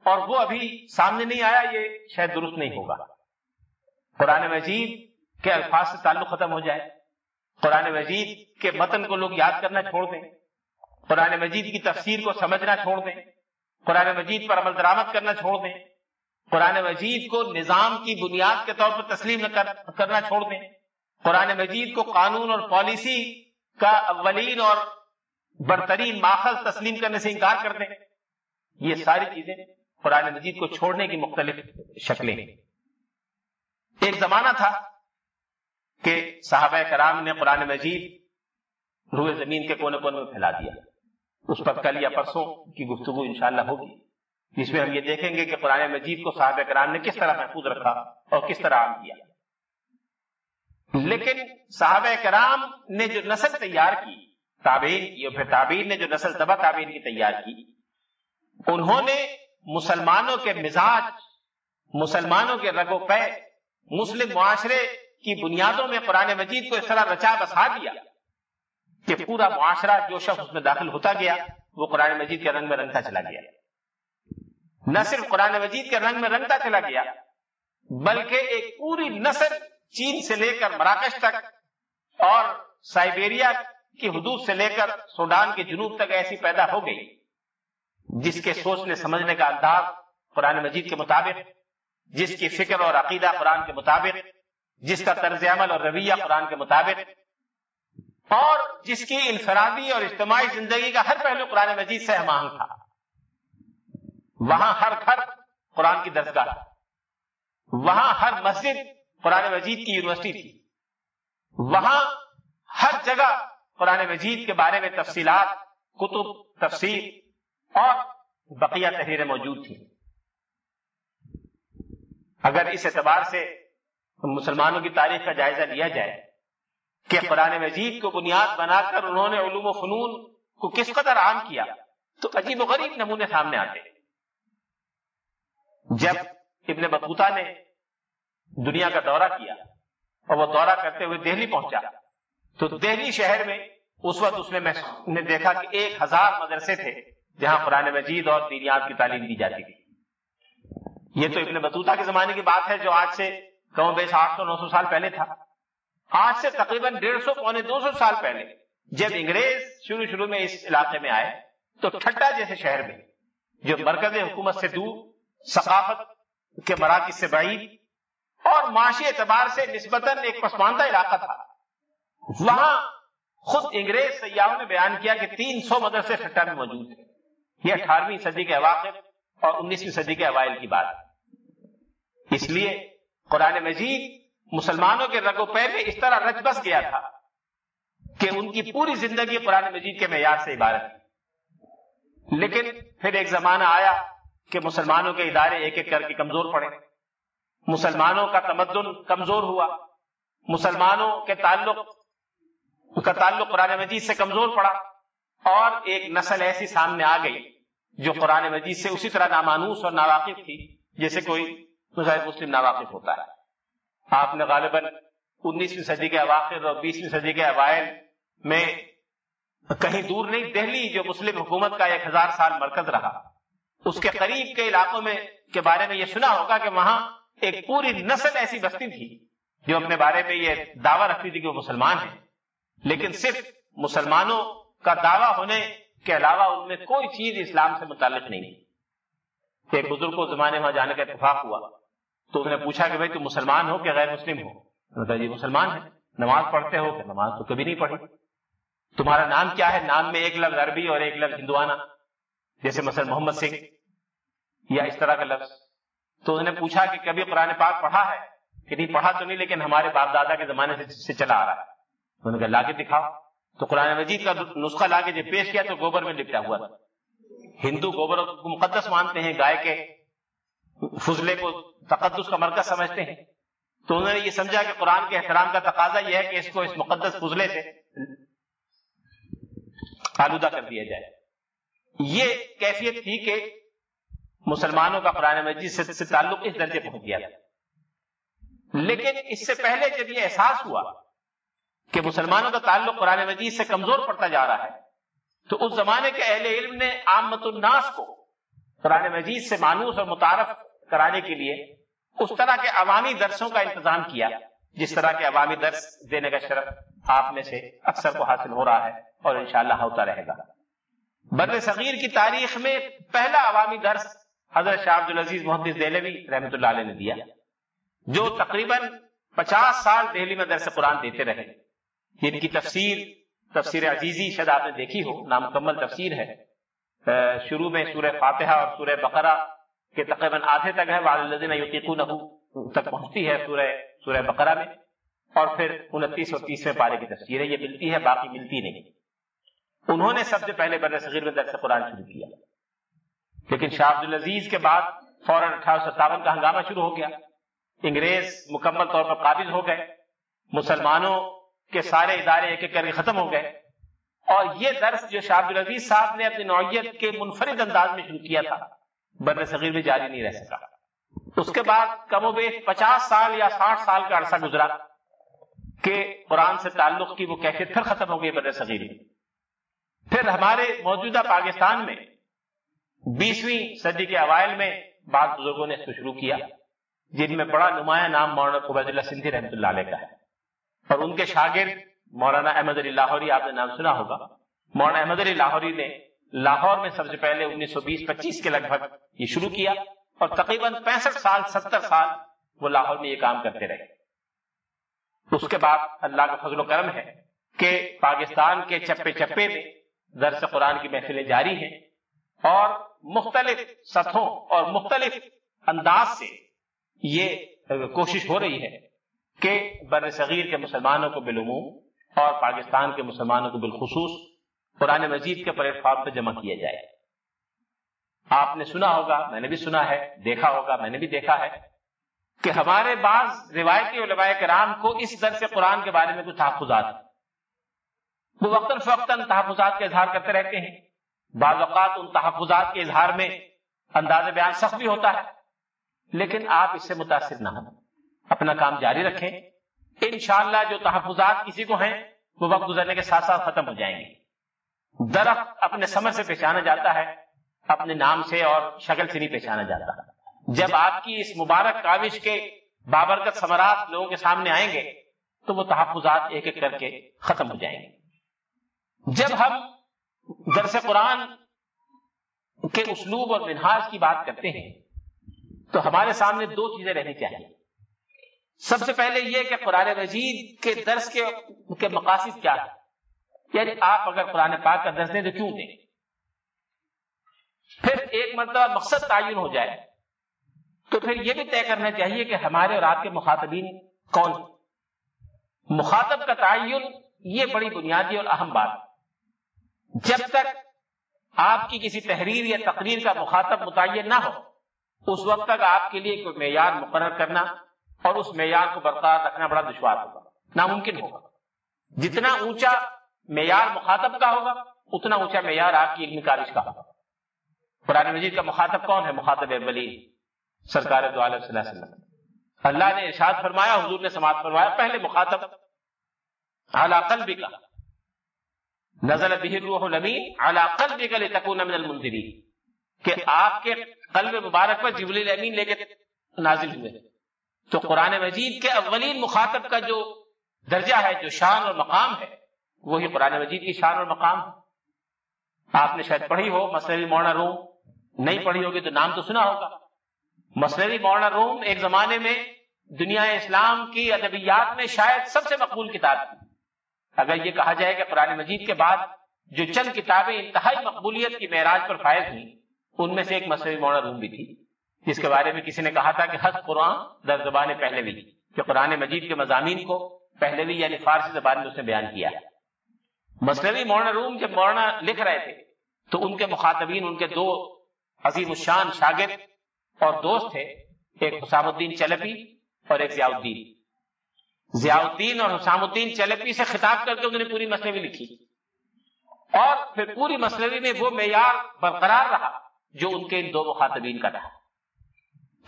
اور وہ ابھی سامنے نہیں آیا، یہ شاید درست نہیں ہوگا. قرآن مجید کے الفاظ سے تعلق ختم ہو جائے۔ قرآن مجید کے متن کو لوگ یاد کرنا چھوڑ دیں۔ قرآن مجید کی تفسیر کو سمجھنا چھوڑ دیں۔ قرآن مجید پر عمل درامد کرنا چھوڑ دیں۔ قرآن مجید کو نظام کی بنیاد کے طور پر تسلیم کرنا چھوڑ دیں۔ قرآن مجید کو قانون اور پالیسی کا اولین اور برترین ماخذ تسلیم کرنے سے انکار کر دیں۔ یہ ساری چیزیں قرآن مجید کو چھوڑنے کی مختلف شکلیں ہیں۔ ایک زمانہ تھا کہ صحابہ کرام نے قرآن مجید روئے زمین کے کونے کونے میں پھیلا دیا۔ اس پر کل یا پرسوں کی گفتگو انشاءاللہ ہوگی۔ جس میں ہم یہ دیکھیں گے کہ قرآن مجید کو صحابہ کرام نے کس طرح محفوظ رکھا اور کس طرح عام کیا۔ لیکن صحابہ کرام نے جو نسل تیار کی، تابعین کی اور پھر تابعین نے جو نسل تبا تابعین کی تیار کی، انہوں نے مسلمانوں کے مزاج، مسلمانوں کے رگ و پے مسلم معاشرے کی بنیادوں میں قرآن مجید کو اس طرح رچا بسا دیا کہ پورا معاشرہ جو شخص اس میں داخل ہوتا گیا، وہ قرآن مجید کے رنگ میں رنگتا چلا گیا۔ نہ صرف قرآن مجید کے رنگ میں رنگتا چلا گیا، بلکہ ایک پوری نسل چین سے لے کر مراکش تک اور سائبیریا کی حدود سے لے کر سوڈان کے جنوب تک ایسی پیدا ہو گئی، جس کے سوچنے، سمجھنے کا انداز قرآن مجید کے مطابق جس کی فکر اور عقیدہ قرآن کے مطابق، جس کا طرز عمل اور رویہ قرآن کے مطابق، اور جس کی انفرادی اور اجتماعی زندگی کا ہر پہلو قرآن مجید سے اہم تھا۔ وہاں ہر گھر قرآن کی درسگاہ وہاں ہر مسجد قرآن مجید کی یونیورسٹی تھی۔ وہاں ہر جگہ قرآن مجید کے بارے میں تفصیلات، کتب تفصیل اور بقیہ تحریریں موجود تھیں۔ اگر اس اعتبار سے مسلمانوں کی تاریخ کا جائزہ لیا جائے کہ قرآن مجید کو بنیاد بنا کر انہوں نے علوم و فنون کو کس قدر عام کیا، تو عجیب و غریب نمونے سامنے آتے جب ابن بطوطہ نے دنیا کا دورہ کیا اور وہ دورہ کرتے ہوئے دہلی پہنچا، تو دہلی شہر میں اس وقت اس نے دیکھا کہ ایک ہزار مدرسے تھے جہاں قرآن مجید اور دینیات کی تعلیم دی جاتی تھی۔ یہ تو ابن بطوطہ کے زمانے کی بات ہے جو آج سے کہوں بیس آٹھ سو نو سو سال پہلے تھا۔ آج سے تقریباً ڈیڑھ سو پونے دو سو سال پہلے جب انگریز شروع شروع میں اس علاقے میں آئے تو ٹھٹا جیسے شہر میں، جو مرکز حکومت سے دور، ثقافت کے مراکز سے بعید اور معاشی اعتبار سے نسبتاً ایک پسماندہ علاقہ تھا۔ وہاں خود انگریز سیاحوں نے بیان کیا کہ تین سو مدرسے ٹھٹا میں موجود تھے یہ اٹھارہویں صدی کے اواخر اور انیسویں صدی کے اوائل کی بات۔ اس لیے قرآن مجید مسلمانوں کے رگو پہ میں اس طرح رچ بس گیا تھا کہ ان کی پوری زندگی قرآن مجید کے معیار سے عبارت تھی لیکن پھر ایک زمانہ آیا کہ مسلمانوں کے ادارے ایک ایک کر کے کمزور پڑے۔ مسلمانوں کا تمدن کمزور ہوا۔ مسلمانوں کے تعلق کا تعلق قرآن مجید سے کمزور پڑا۔ اور ایک نسل ایسی سامنے آ گئی جو قرآن مجید سے اسی طرح نامانوس اور ناواقف تھی جیسے کوئی مسلم ناواقف ہوتا ہے آپ نے غالباً انیسویں صدی کے اواخر اور بیسویں صدی کے اوائل میں کہیں دور نہیں دہلی جو مسلم حکومت کا ایک ہزار سال مرکز رہا۔ اس کے قریب کے علاقوں میں کے بارے میں یہ سنا ہوگا کہ وہاں ایک پوری نسل ایسی بستی تھی جو اپنے بارے میں یہ دعویٰ رکھتی تھی کہ وہ مسلمان ہیں۔ لیکن صرف مسلمانوں کا دعویٰ ہونے کے علاوہ ان میں کوئی چیز اسلام سے متعلق نہیں۔ ایک بزرگ کو زمانے وہاں جانے کا اتفاق ہوا، تو انہوں نے پوچھا کہ بھائی تم مسلمان ہو کہ غیر مسلم ہو؟ جی مسلمان ہے نماز پڑھتے ہو کہ نماز تو کبھی نہیں پڑھی۔ تمہارا نام کیا ہے؟ نام میں ایک لفظ عربی اور ایک لفظ ہندوانہ، جیسے مثلا محمد سنگھ یا اس طرح کا لفظ۔ تو انہوں نے پوچھا کہ کبھی قرآن پاک پڑھا ہے؟ کہ نہیں، پڑھا تو نہیں، لیکن ہمارے باپ دادا کے زمانے سے چلا آ رہا ہے۔ انہوں نے کہا، لا کے دکھاؤ۔ تو قرآن مجید کا نسخہ لا کے جب پیش کیا تو گوبر میں لپٹا ہوا ہندو گوبر کو مقدس مانتے ہیں، گائے کے فضلے کو تقدس کا مرکز سمجھتے ہیں۔ تو انہوں نے یہ سمجھا کہ قرآن کے احترام کا تقاضا یہ ہے کہ اس کو اس مقدس فضلے سے آلودہ کر دیا جائے۔ یہ کیفیت تھی کہ مسلمانوں کا قرآن مجید سے تعلق اس درجے پہنچ گیا لیکن اس سے پہلے جب یہ احساس ہوا کہ مسلمانوں کا تعلق قرآن مجید سے کمزور پڑتا جا رہا ہے۔ تو اس زمانے کے اہل علم نے عامت الناس کو قرآن مجید سے مانوس اور متعارف کرانے کے لیے اس طرح کے عوامی درسوں کا انتظام کیا، جس طرح کے عوامی درس دینے کا شرف آپ میں سے اکثر کو حاصل ہو رہا ہے اور انشاءاللہ ہوتا رہے گا۔ بر صغیر کی تاریخ میں پہلا عوامی درس حضرت شاہ عبد العزیز محدث دہلوی رحمۃ اللہ علیہ نے دیا، جو تقریباً پچاس سال دہلی میں درس قرآن دیتے رہے۔ جن کی تفسیر تفسیر عزیزی شاید آپ نے دیکھی ہو، نامکمل تفسیر ہے۔ شروع میں سورہ فاتحہ اور سورہ بقرہ کہ تقریباً آدھے تک ہے والدین یقین تک پہنچتی ہے سورہ سورہ بقرہ میں۔ اور پھر انتیس اور تیسویں پارے کی تصویر ہے یہ ملتی ہے باقی ملتی نہیں۔ انہوں نے سب سے پہلے بر صغیر میں درس قرآن شروع کیا۔ لیکن شاہ عبد العزیز کے بعد فوراً اٹھارہ سو ستاون کا ہنگامہ شروع ہو گیا۔ انگریز مکمل طور پر قابض ہو گئے۔ مسلمانوں کے سارے ادارے ایک ایک کر کے ختم ہو گئے۔ اور یہ درس جو شاہ عبد العزیز صاحب نے اپنی نوعیت کے منفرد انداز میں شروع کیا تھا، بر صغیر میں جاری نہیں رہ سکا۔ اس کے بعد کم و بیش پچاس سال یا ساٹھ سال کا عرصہ گزرا کہ قرآن سے تعلق کی وہ کیفیت پھر ختم ہو گئی بر صغیر میں۔ پھر ہمارے موجودہ پاکستان میں بیسویں صدی کے اوائل میں بعض بزرگوں نے اس کو شروع کیا، جن میں بڑا نمایاں نام مولانا عبید اللہ سندھی رحمۃ اللہ علیہ کا ہے۔ اور ان کے شاگرد مولانا احمد علی لاہوری، آپ نے نام سنا ہوگا۔ مولانا احمد علی لاہوری نے لاہور میں سب سے پہلے انیس سو بیس پچیس کے لگ بھگ یہ شروع کیا اور تقریباً پینسٹھ سال، ستر سال وہ لاہور میں یہ کام کرتے رہے۔ اس کے بعد اللہ کا فضل و کرم ہے کہ پاکستان کے چپے چپے میں درس قرآن کی محفلیں جاری ہیں اور مختلف سطحوں اور مختلف انداز سے یہ کوشش ہو رہی ہے۔ کہ بر صغیر کے مسلمانوں کو بالعموم اور پاکستان کے مسلمانوں کو بالخصوص قرآن مجید کے پلیٹ فارم پہ جمع کیا جائے۔ آپ نے سنا ہوگا، میں نے بھی سنا ہے، دیکھا ہوگا، میں نے بھی دیکھا ہے کہ ہمارے بعض روایتی علماء کرام کو اس در سے قرآن کے بارے میں کچھ تحفظات وہ وقتاً فوقتاً تحفظات کا اظہار کرتے رہتے ہیں۔ بعض اوقات ان تحفظات کے اظہار میں انداز بیان سخت بھی ہوتا ہے، لیکن آپ اس سے متاثر نہ ہوں۔ اپنا کام جاری رکھیں۔ انشاءاللہ جو تحفظات کسی کو ہیں، وہ وقت گزرنے کے ساتھ ساتھ ختم ہو جائیں گے۔ درخت اپنے سمر سے پہچانا جاتا ہے، اپنے نام سے اور شکل سے نہیں پہچانا جاتا۔ جب آپ کی اس مبارک کاوش کے بابرکت ثمرات لوگوں کے سامنے آئیں گے، تو وہ تحفظات ایک ایک کر کے ختم ہو جائیں گے۔ جب ہم درس قرآن کے اسلوب اور منہاج کی بات کرتے ہیں، تو ہمارے سامنے دو چیزیں رہنی چاہیے۔ سب سے پہلے یہ کہ قرآن مجید کے درس کے مقاصد کیا ہے یعنی آپ اگر قرآن پاک کا درس دیں تو کیوں دیں؟ پھر ایک مرتبہ مقصد تعین ہو جائے۔ تو پھر یہ بھی طے کرنا چاہیے کہ ہمارے اور آپ کے مخاطبین کون مخاطب کا تعین یہ بڑی بنیادی اور اہم بات جب تک آپ کی کسی تحریر یا تقریر کا مخاطب متعین نہ ہو، اس وقت تک آپ کے لیے کوئی معیار مقرر کرنا اور اس معیار کو برقرار رکھنا بڑا دشوار ہوگا، ناممکن ہوگا۔ جتنا اونچا معیار مخاطب کا ہوگا، اتنا اونچا معیار آپ کی علمی کارش کا ہوگا۔ قرآن مجید کا مخاطب کون ہے؟ مخاطب ولی سرکار دو علیہ وسلم۔ اللہ نے ارشاد فرمایا، حضور نے سماعت فرمایا، پہلے مخاطب اعلی قلبی کا نزل به الروح الامین اعلی قلبی کا لتکون من المنذرین۔ کہ آپ کے قلب مبارک پر جبریل امین لے کے نازل ہوئے۔ تو قرآن مجید کے اولین مخاطب کا جو درجہ ہے، جو شان اور مقام ہے، وہی قرآن مجید کی شان اور مقام ہے۔ آپ نے شاید پڑھی ہو، مسئلہ مولانا روم۔ نہیں پڑھی ہوگی تو نام تو سنا ہوگا۔ مسئلہ مولانا روم ایک زمانے میں دنیا اسلام کی ادبیات میں شاید سب سے مقبول کتاب تھی۔ اگر یہ کہا جائے کہ قرآن مجید کے بعد جو چند کتابیں انتہائی مقبولیت کی معراج پر فائز ہوئی، ان میں سے ایک مسئلہ مولانا روم بھی تھی۔ جس کے بارے میں کسی نے کہا تھا کہ حد قرآن در زبان پہلے کہ قرآن مجید کے مضامین کو پہلے یعنی فارسی زبان میں اس نے بیان کیا ہے۔ مصنوی مولانا روم جب مولانا لکھ رہے تھے، تو ان کے مخاطبین، ان کے دو عظیم الشان شاگرد اور دوست تھے، ایک حسام الدین چلپی اور ایک ضیاء الدین۔ ضیاء الدین اور حسام الدین چلپی سے خطاب کر کے انہوں نے پوری مصنوی لکھی۔ اور پھر پوری مصنوی میں وہ معیار برقرار رہا جو ان کے ان دو مخاطبین کا رہا۔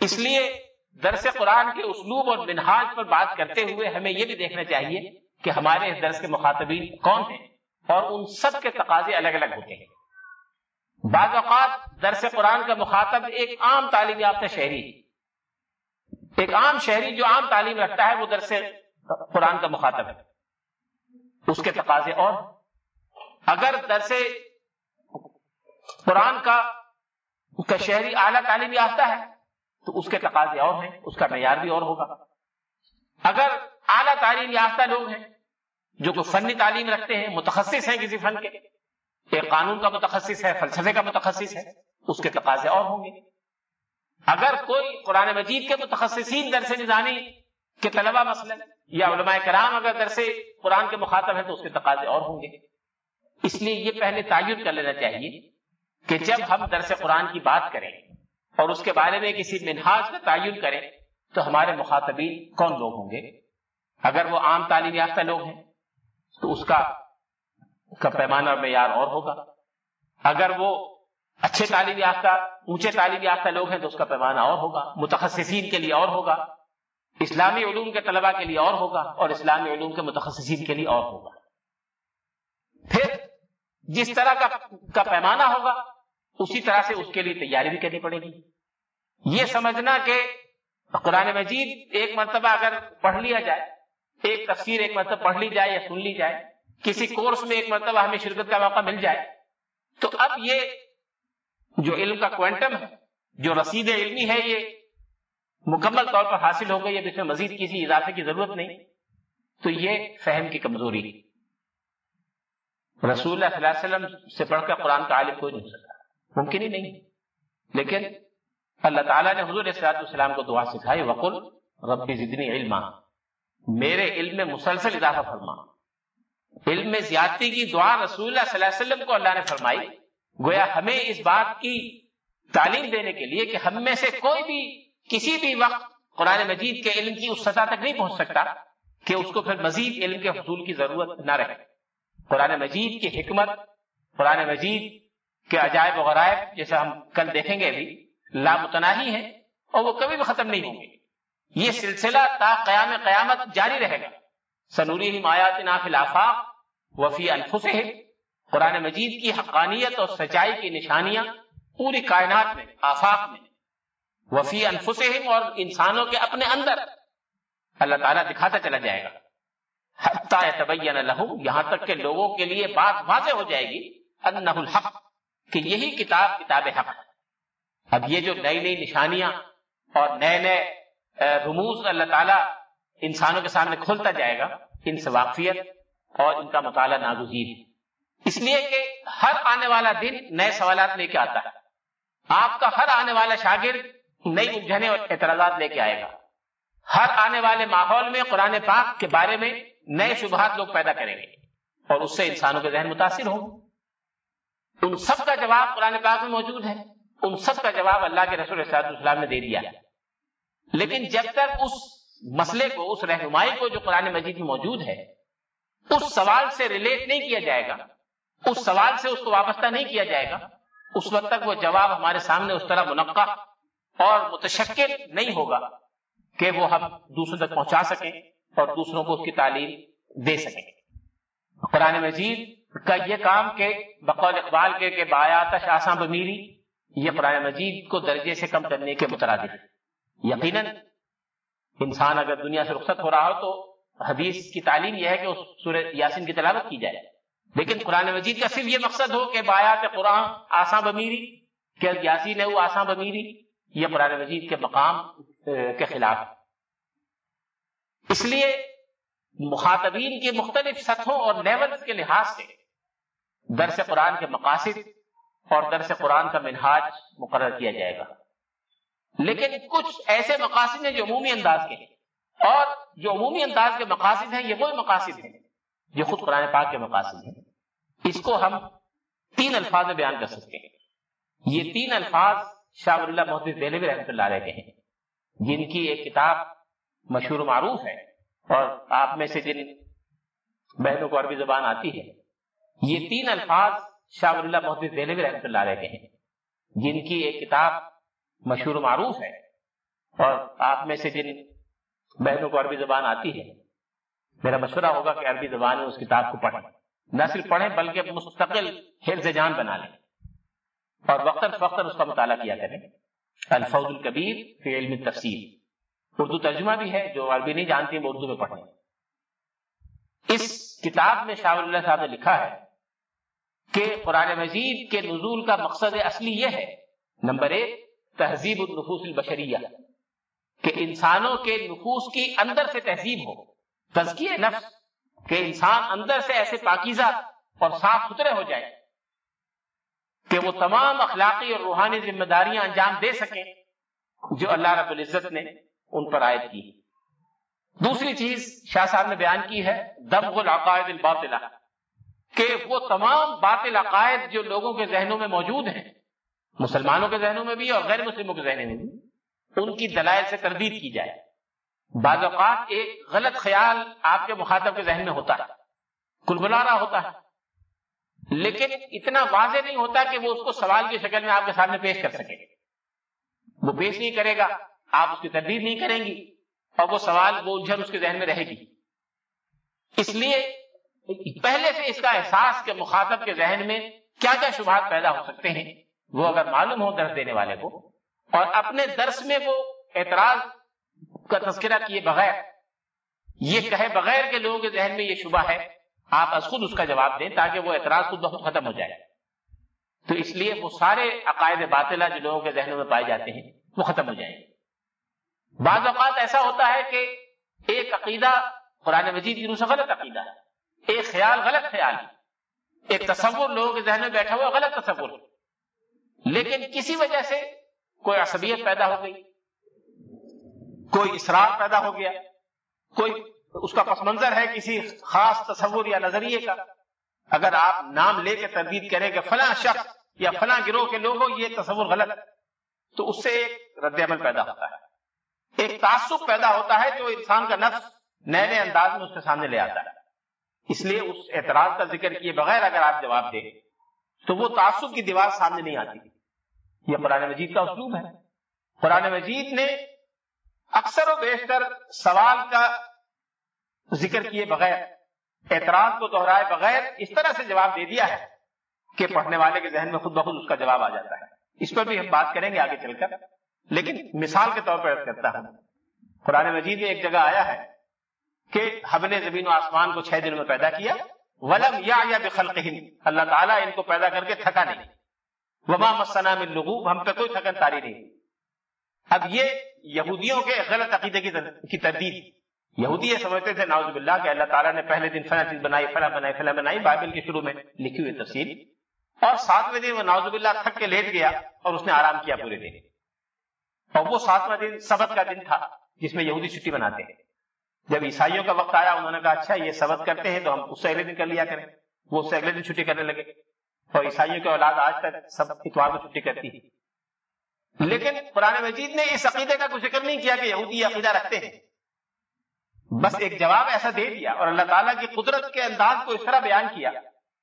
اس لیے درس قرآن کے اسلوب اور منہاج پر بات کرتے ہوئے ہمیں یہ بھی دیکھنا چاہیے کہ ہمارے اس درس کے مخاطبین کون ہیں اور ان سب کے تقاضے الگ الگ ہوتے ہیں۔ بعض اوقات درس قرآن کا مخاطب ایک عام تعلیم یافتہ شہری ایک عام شہری جو عام تعلیم رکھتا ہے وہ درس قرآن کا مخاطب ہے۔ اس کے تقاضے اور۔ اگر درس قرآن کا شہری اعلیٰ تعلیم یافتہ ہے تو اس کے تقاضے اور ہیں، اس کا معیار بھی اور ہوگا۔ اگر اعلیٰ تعلیم یافتہ لوگ ہیں، جو کوئی فنی تعلیم رکھتے ہیں، متخصص ہیں کسی فن کے، ایک قانون کا متخصص ہے، فلسفے کا متخصص ہے، اس کے تقاضے اور ہوں گے۔ اگر کوئی قرآن مجید کے متخصصین درس نظامی کے طلبہ مثلا، یا علماء کرام اگر درس قرآن کے مخاطب ہیں، تو اس کے تقاضے اور ہوں گے۔ اس لیے یہ پہلے تعین کر لینا چاہیے کہ جب ہم درس قرآن کی بات کریں اور اس کے بارے میں کسی منہاج کا تعین کریں تو ہمارے مخاطبین کون لوگ ہوں گے؟ اگر وہ عام تعلیم یافتہ لوگ ہیں، تو اس کا پیمانہ معیار اور ہوگا۔ اگر وہ اچھے تعلیم یافتہ، اونچے تعلیم یافتہ لوگ ہیں، تو اس کا پیمانہ اور ہوگا۔ متخصصین کے لیے اور ہوگا۔ اسلامی علوم کے طلبہ کے لیے اور ہوگا اور اسلامی علوم کے متخصصین کے لیے اور ہوگا۔ پھر جس طرح کا پیمانہ ہوگا اسی طرح سے اس کے لیے تیاری بھی کرنی پڑے گی۔ یہ سمجھنا کہ قرآن مجید ایک مرتبہ اگر پڑھ لیا جائے، ایک تفسیر ایک مرتبہ پڑھ لی جائے یا سن لی جائے، کسی کورس میں ایک مرتبہ ہمیں شرکت کا موقع مل جائے، تو اب یہ جو علم کا کوانٹم ہے، جو رسید علمی ہے، یہ مکمل طور پر حاصل ہو گئی اب اس میں مزید کسی اضافے کی ضرورت نہیں، تو یہ فہم کی کمزوری۔ رسول اللہ صلی اللہ علیہ وسلم سے پڑھ کر قرآن کا عالم کوئی نہیں ہو سکتا۔ ممکن ہی نہیں۔ لیکن اللہ تعالیٰ نے حضور السلام کو دعا سکھائی، وقل ربی زدنی علما۔ میرے علم میں مسلسل اضافہ فرما۔ علم میں زیادتی کی دعا رسول اللہ صلی اللہ علیہ وسلم کو اللہ نے فرمائی۔ گویا ہمیں اس بات کی تعلیم دینے کے لیے کہ ہم میں سے کوئی بھی کسی بھی وقت قرآن مجید کے علم کی اس سطح تک نہیں پہنچ سکتا کہ اس کو پھر مزید علم کے حصول کی ضرورت نہ رہے۔ قرآن مجید کی حکمت، قرآن مجید کے عجائب و غرائب جیسے ہم کل دیکھیں گے ابھی، لامتناہی ہے اور وہ کبھی بھی ختم نہیں ہوں گے۔ یہ سلسلہ تا قیام قیامت جاری رہے گا۔ سنوری مایات نافل آفاق وفی الفس قرآن مجید کی حقانیت اور سچائی کی نشانیاں پوری کائنات میں، آفاق میں۔ وفی انفسہم اور انسانوں کے اپنے اندر۔ اللہ تعالیٰ دکھاتا چلا جائے گا۔ تبین لہم یہاں تک کہ لوگوں کے لیے بات واضح ہو جائے گی انہ الحق۔ کہ یہی کتاب کتاب حق اب یہ جو نئی نئی نشانیاں اور نئے نئے رموز اللہ تعالیٰ انسانوں کے سامنے کھولتا جائے گا، ان سے واقفیت اور ان کا مطالعہ ناگزیر اس لیے کہ ہر آنے والا دن نئے سوالات لے کے آتا ہے۔ آپ کا ہر آنے والا شاگرد نئی الجھنے اور اعتراضات لے کے آئے گا۔ ہر آنے والے ماحول میں قرآن پاک کے بارے میں نئے شبہات لوگ پیدا کریں گے اور اس سے انسانوں کے ذہن متاثر ہوں۔ ان سب کا جواب قرآن پاک میں موجود ہے۔ ان سب کا جواب اللہ کے رسول السلام نے دے دیا۔ لیکن جب تک اس مسئلے کو، اس رہنمائی کو جو قرآن مجید میں موجود ہے، اس سوال سے ریلیٹ نہیں کیا جائے گا۔ اس سوال سے اس کو وابستہ نہیں کیا جائے گا۔ اس وقت تک وہ جواب ہمارے سامنے اس طرح منقع اور متشکل نہیں ہوگا کہ وہ ہم دوسروں تک پہنچا سکیں اور دوسروں کو اس کی تعلیم دے سکیں۔ قرآن مجید کا یہ کام کہ بقول اقبال کے کہ بایاتش آساں بمیری، یہ قرآن مجید کو درجے سے کم کرنے کے مترادف یقیناً انسان اگر دنیا سے رخصت ہو رہا ہو تو حدیث کی تعلیم یہ ہے کہ اس سورہ یاسین کی تلاوت کی جائے۔ لیکن قرآن مجید کا صرف یہ مقصد ہو کہ بایات قرآن آساں بمیری، کہ یاسین ہے وہ آساں بمیری، یہ قرآن مجید کے مقام کے خلاف اس لیے مخاطبین کی مختلف سطحوں اور لیولز کے لحاظ سے درس قرآن کے مقاصد اور درس قرآن کا منہاج مقرر کیا جائے گا۔ لیکن کچھ ایسے مقاصد ہیں جو عمومی انداز کے ہیں۔ اور جو عمومی انداز کے مقاصد ہیں، یہ وہی مقاصد ہیں جو خود قرآن پاک کے مقاصد ہیں۔ اس کو ہم تین الفاظ میں بیان کر سکتے ہیں۔ یہ تین الفاظ شاہ اللہ محدود دہلوی رحمۃ اللہ علیہ کے ہیں۔ جن کی ایک کتاب مشہور معروف ہے۔ اور آپ میں سے جن بہنوں کو عربی زبان آتی ہے یہ تین الفاظ شاہ اللہ محدود دہلوی رحمۃ اللہ علیہ کے ہیں۔ جن کی ایک کتاب مشہور و معروف ہے اور آپ میں سے جن بہنوں کو عربی زبان آتی ہے، میرا مشورہ ہوگا کہ عربی زبان میں اس کتاب کو پڑھیں۔ نہ صرف پڑھیں، بلکہ مستقل حفظ جان بنا لیں۔ اور وقتاً فوقتاً اس کا مطالعہ کیا کریں۔ الفوظ القبیر فی علم تفسیر اردو ترجمہ بھی ہے، جو عربی نہیں جانتی وہ اردو میں پڑھیں۔ اس کتاب میں شاہ اللہ صاحب نے لکھا ہے کہ قرآن مجید کے نزول کا مقصد اصلی یہ ہے، نمبر ایک، تہذیب النفوس البشریہ، کہ انسانوں کے نفوس کی اندر سے تہذیب ہو۔ تزکیہ نفس، کہ انسان اندر سے ایسے پاکیزہ اور صاف ستھرے ہو جائے، کہ وہ تمام اخلاقی اور روحانی ذمہ داریاں انجام دے سکیں، جو اللہ رب العزت نے ان پر عائد کی۔ دوسری چیز شاہ صاحب نے بیان کی ہے، دمغ العقائد الباطلہ۔ کہ وہ تمام باطل عقائد جو لوگوں کے ذہنوں میں موجود ہیں، مسلمانوں کے ذہنوں میں بھی اور غیر مسلموں کے ذہنوں میں بھی، ان کی دلائل سے تردید کی جائے۔ بعض اوقات ایک غلط خیال آپ کے مخاطب کے ذہن میں ہوتا ہے کل بلا رہا ہوتا ہے۔ لیکن اتنا واضح نہیں ہوتا کہ وہ اس کو سوال کی شکل میں آپ کے سامنے پیش کر سکے۔ وہ پیش نہیں کرے گا، آپ اس کی تردید نہیں کریں گی اور وہ سوال وہ الجھن اس کے ذہن میں رہے گی۔ اس لیے پہلے سے اس کا احساس کے مخاطب کے ذہن میں کیا کیا شبہات پیدا ہو سکتے ہیں، وہ اگر معلوم ہو درس دینے والے کو، اور اپنے درس میں وہ اعتراض کا تذکرہ کیے بغیر، یہ کہے بغیر کے لوگوں کے ذہن میں یہ شبہ ہے، آپ از خود اس کا جواب دیں تاکہ وہ اعتراض خود بخود ختم ہو جائے۔ تو اس لیے وہ سارے عقائد باطلہ جو لوگوں کے ذہنوں میں پائے جاتے ہیں، وہ ختم ہو جائیں۔ گے بعض اوقات ایسا ہوتا ہے کہ ایک عقیدہ قرآن مجید کی روح سے غلط عقیدہ ہے۔ ایک خیال غلط خیال ہے۔ ایک تصور لوگوں کے ذہن میں بیٹھا ہوا غلط تصور لیکن کسی وجہ سے کوئی عصبیت پیدا ہو گئی۔ کوئی اسرار پیدا ہو گیا۔ کوئی اس کا پس منظر ہے کسی خاص تصور یا نظریے کا۔ اگر آپ نام لے کے تردید کریں کہ فلاں شخص یا فلاں گروہ کے لوگوں یہ تصور غلط تو اس سے ایک رد عمل پیدا ہوتا ہے۔ ایک تعصب پیدا ہوتا ہے جو انسان کا نفس نئے نئے انداز میں اس کے سامنے لے آتا ہے۔ اس لیے اس اعتراض کا ذکر کیے بغیر اگر آپ جواب دیں تو وہ تعصب کی دیوار سامنے نہیں آتی۔ یہ قرآن مجید کا اسلوب ہے۔ قرآن مجید نے اکثر و بیشتر سوال کا ذکر کیے بغیر، اعتراض کو دہرائے بغیر اس طرح سے جواب دے دیا ہے کہ پڑھنے والے کے ذہن میں خود بخود اس کا جواب آ جاتا ہے۔ اس پر بھی ہم بات کریں گے آگے چل کر۔ لیکن مثال کے طور پر کرتا ہوں، قرآن مجید میں ایک جگہ آیا ہے۔ کہ ہم نے زمین و آسمان کو چھ دنوں میں پیدا کیا، ولم یا یا اللہ تعالیٰ ان کو پیدا کر کے تھکا نہیں۔ وما مسنا من لغوب، ہم پہ کوئی تھکن تاری نہیں۔ اب یہ یہودیوں کے غلط عقیدے کی تردید۔ یہودی یہ سمجھتے تھے ناؤز باللہ کہ اللہ تعالیٰ نے پہلے دن فلاں چیز بنائی، فلاں بنائی فلاں بنائی، بائبل کے شروع میں لکھی ہوئی تفصیل اور ساتویں دن وہ ناؤز باللہ تھک کے لیٹ گیا اور اس نے آرام کیا پورے دن۔ اور وہ ساتواں دن سبت کا دن تھا، جس میں یہودی چھٹی بناتے ہیں۔ جب عیسائیوں کا وقت آیا، انہوں نے کہا اچھا یہ سبت کرتے ہیں تو ہم اس سے اگلے دن کر لیا کریں۔ وہ اس سے اگلے دن چھٹی کرنے لگے۔ اور عیسائیوں کی اولاد آج تک سب اتوار کو چھٹی کرتی ہے۔ لیکن قرآن مجید نے اس عقیدے کا کوئی ذکر نہیں کیا کہ یہودی یہ عقیدہ رکھتے ہیں۔ بس ایک جواب ایسا دے دیا اور اللہ تعالیٰ کی قدرت کے انداز کو اس طرح بیان کیا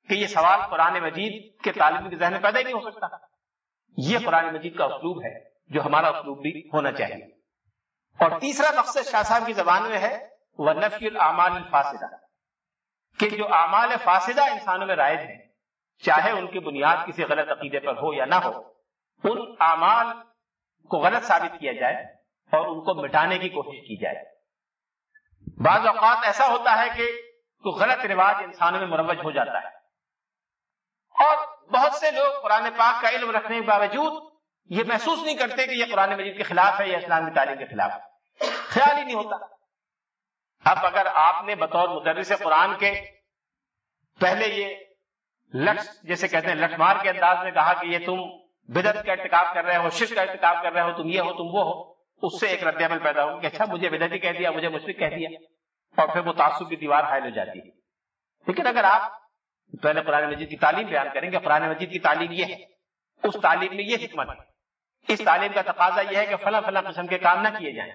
کہ یہ سوال قرآن مجید کے طالب کے ذہن میں پیدا ہی نہیں ہو سکتا۔ یہ قرآن مجید کا اسلوب ہے جو ہمارا اسلوب بھی ہونا چاہیے۔ اور تیسرا مقصد شاہ صاحب کی زبان میں ہے وہ نفی العمال الفاصدہ کہ جو اعمال فاصدہ انسانوں میں رائج ہیں، چاہے ان کی بنیاد کسی غلط عقیدے پر ہو یا نہ ہو، ان اعمال کو غلط ثابت کیا جائے اور ان کو مٹانے کی کوشش کی جائے۔ بعض اوقات ایسا ہوتا ہے کہ کوئی غلط رواج انسانوں میں مروج ہو جاتا ہے۔ اور بہت سے لوگ قرآن پاک کا علم رکھنے کے باوجود یہ محسوس نہیں کرتے کہ یہ قرآن مجید کے خلاف ہے یا اسلامی تعلیم کے خلاف۔ ہے خیال ہی نہیں ہوتا۔ اب اگر آپ نے بطور مدرس قرآن کے پہلے یہ لٹ جیسے کہتے ہیں لٹ مار کے انداز میں کہا کہ یہ تم بدت کا ارتکاب کر رہے ہو شش کا ارتکاب کر رہے ہو، تم یہ ہو، تم وہ ہو، اس سے ایک رد عمل پیدا ہو کہ اچھا مجھے بدتی کہہ دیا، مجھے مشرق کہہ دیا، اور پھر وہ تعصب کی دیوار حائل ہو جاتی ہے۔ لیکن اگر آپ پہلے قرآن مجید کی تعلیم بیان کریں گے، قرآن مجید کی تعلیم یہ ہے، اس تعلیم میں یہ حکمت ہے۔ اس تعلیم کا تقاضا یہ ہے کہ فلاں فلاں قسم کے کام نہ کیے جائیں۔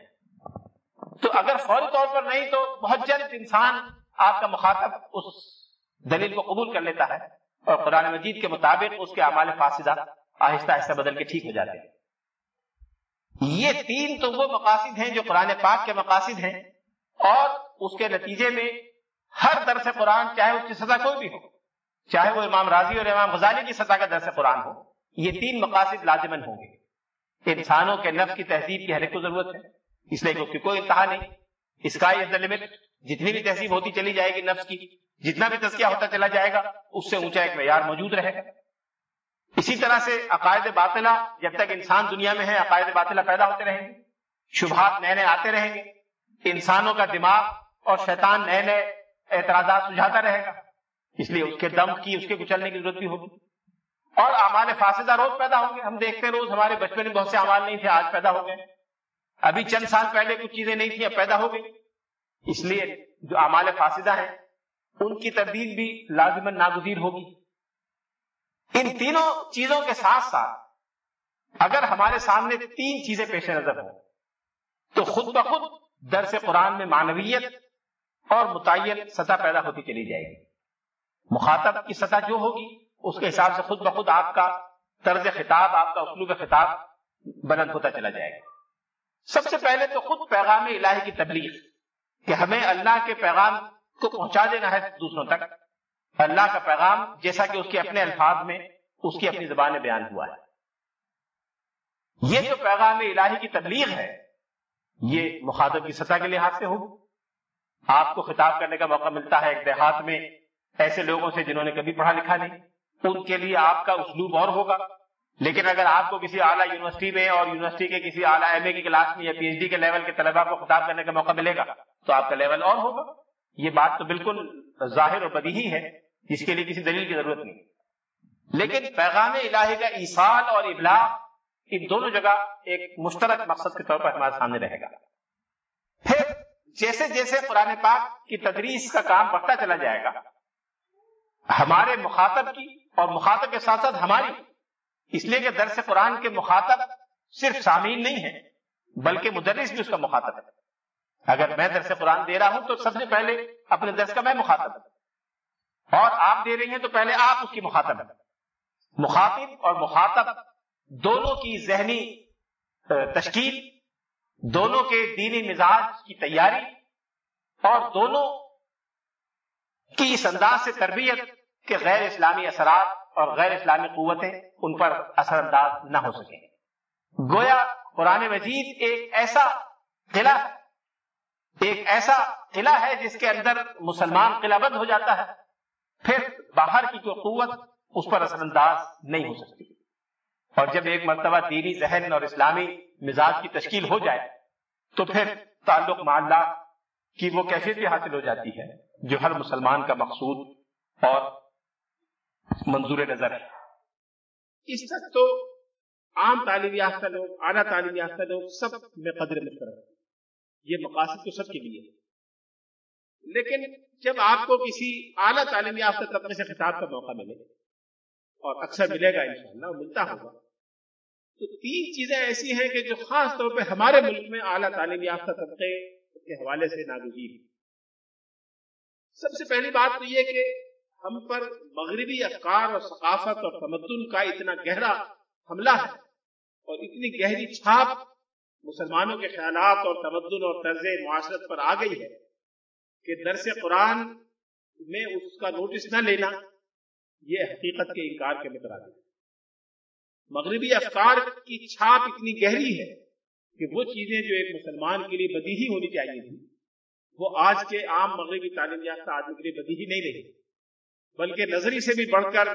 تو اگر فوری طور پر نہیں تو بہت جلد انسان آپ کا مخاطب اس دلیل کو قبول کر لیتا ہے اور قرآن مجید کے مطابق اس کے اعمال فاصدہ آہستہ آہستہ بدل کے ٹھیک ہو جاتے ہیں۔ یہ تین تو وہ مقاصد ہیں جو قرآن پاک کے مقاصد ہیں اور اس کے نتیجے میں ہر درس قرآن چاہے اس کی سزا کوئی بھی ہو، چاہے وہ امام راضی اور امام غزالی کی سطح کا درس قرآن ہو، یہ تین مقاصد لازمن ہوں گے۔ انسانوں کے نفس کی تہذیب کی ہر ایک کو ضرورت ہے۔ اس لیے کہ اس کی کوئی انتہا نہیں۔ اس کا لمٹ جتنی بھی تہذیب ہوتی چلی جائے گی نفس کی، جتنا بھی تذکیہ ہوتا چلا جائے گا، اس سے اونچا ایک معیار موجود رہے گا۔ اسی طرح سے عقائد باطلہ، جب تک انسان دنیا میں ہے، عقائد باطلہ پیدا ہوتے رہیں گے۔ شبہات نئے نئے آتے رہیں گے۔ انسانوں کا دماغ اور شیطان نئے نئے اعتراضات سجھاتا رہے گا۔ اس لیے اس کے دم کی، اس کے کچلنے کی ضرورت بھی ہوگی۔ اور اعمال فاصدہ روز پیدا ہوں گے۔ ہم دیکھتے ہیں روز ہمارے بچپن میں بہت سے اعمال نہیں تھے، آج پیدا ہو گئے۔ ابھی چند سال پہلے کچھ چیزیں نہیں تھیں، اب پیدا ہو گئی۔ اس لیے جو اعمال فاصدہ ہیں، ان کی تبدیل بھی لازمن ناگزیر ہوگی۔ ان تینوں چیزوں کے ساتھ ساتھ اگر ہمارے سامنے تین چیزیں پیش نظر ہوں، تو خود بخود درس قرآن میں معنویت اور متعین سطح پیدا ہوتی چلی جائے گی۔ مخاطب کی سطح جو ہوگی، اس کے حساب سے خود بخود آپ کا طرز خطاب، آپ کا اسلوب خطاب بلند ہوتا چلا جائے گا۔ سب سے پہلے تو خود پیغام الہی کی تبلیغ، کہ ہمیں اللہ کے پیغام کو پہنچا دینا ہے دوسروں تک۔ اللہ کا پیغام، جیسا کہ اس کے اپنے الفاظ میں، اس کی اپنی زبان میں بیان ہوا ہے۔ یہ جو پیغام الہی کی تبلیغ ہے، یہ مخاطب کی سطح کے لحاظ سے ہوگی آپ کو خطاب کرنے کا موقع ملتا ہے ایک دیہات میں، ایسے لوگوں سے جنہوں نے کبھی پڑھا لکھا نہیں۔ ان کے لیے آپ کا اسلوب اور ہوگا۔ لیکن اگر آپ کو کسی اعلیٰ یونیورسٹی میں اور یونیورسٹی کے کسی اعلیٰ ایم اے کی کلاس میں یا پی ایچ ڈی کے لیول کے طلبا کو خطاب کرنے کا موقع ملے گا، تو آپ کا لیول اور ہوگا۔ یہ بات تو بالکل ظاہر اور بدی ہے، جس کے لیے کسی دلیل کی ضرورت نہیں۔ لیکن پیغام الہی کا ایسال اور ابلاغ ان دونوں جگہ ایک مشترک مقصد کے طور پر ہمارے سامنے رہے گا۔ پھر جیسے جیسے قرآن پاک کی تدریس کا کام بڑھتا چلا جائے گا، ہمارے مخاطب کی اور مخاطب کے ساتھ ساتھ ہماری اس لیے کہ درس قرآن کے مخاطب صرف سامعین نہیں ہے بلکہ مدرس بھی اس کا مخاطب ہے۔ اگر میں درس قرآن دے رہا ہوں تو سب سے پہلے اپنے درس کا میں مخاطب ہوں۔ اور آپ دے رہی ہیں تو پہلے آپ اس کی مخاطب ہے مخاطب اور مخاطب دونوں کی ذہنی تشکیل، دونوں کے دینی مزاج کی تیاری اور دونوں کی اس انداز سے تربیت کے غیر اسلامی اثرات اور غیر اسلامی قوتیں ان پر اثر انداز نہ ہو سکیں۔ گویا قرآن مجید ایک ایسا قلعہ، ایک ایسا قلعہ ہے جس کے اندر مسلمان قلعہ بند ہو جاتا ہے۔ پھر باہر کی جو قوت، اس پر اثر انداز نہیں ہو سکتی۔ اور جب ایک مرتبہ دینی ذہن اور اسلامی مزاج کی تشکیل ہو جائے، تو پھر تعلق اللہ کی وہ کیفیت بھی حاصل ہو جاتی ہے جو ہر مسلمان کا مقصود اور منظور نظر ہے۔ اس تک تو عام تعلیم یافتہ لوگ، اعلیٰ تعلیم یافتہ لوگ سب میں قدر مشترک یہ مقاصد تو سب کے لیے لیکن جب آپ کو کسی اعلیٰ تعلیم یافتہ طبقے سے خطاب کا موقع ملے اور اکثر ملے گا انشاءاللہ ملتا ہوگا، تو تین چیزیں ایسی ہیں کہ جو خاص طور پہ ہمارے ملک میں اعلیٰ تعلیم یافتہ طبقے کے حوالے سے ناگزیر سب سے پہلی بات تو یہ کہ ہم پر مغربی افکار اور ثقافت اور تمدن کا اتنا گہرا حملہ ہے اور اتنی گہری چھاپ مسلمانوں کے خیالات اور تمدن اور طرز معاشرت پر آ گئی ہے کہ درس قرآن میں اس کا نوٹس نہ لینا یہ حقیقت کے انکار کے مترادف مغربی افکار کی چھاپ اتنی گہری ہے کہ وہ چیزیں جو ایک مسلمان کے لیے بدی ہی ہونی چاہیے تھی وہ آج کے عام مغربی تعلیم یافتہ آدمی کے لیے بدی ہی نہیں رہی۔ بلکہ نظری سے بھی بڑھ کر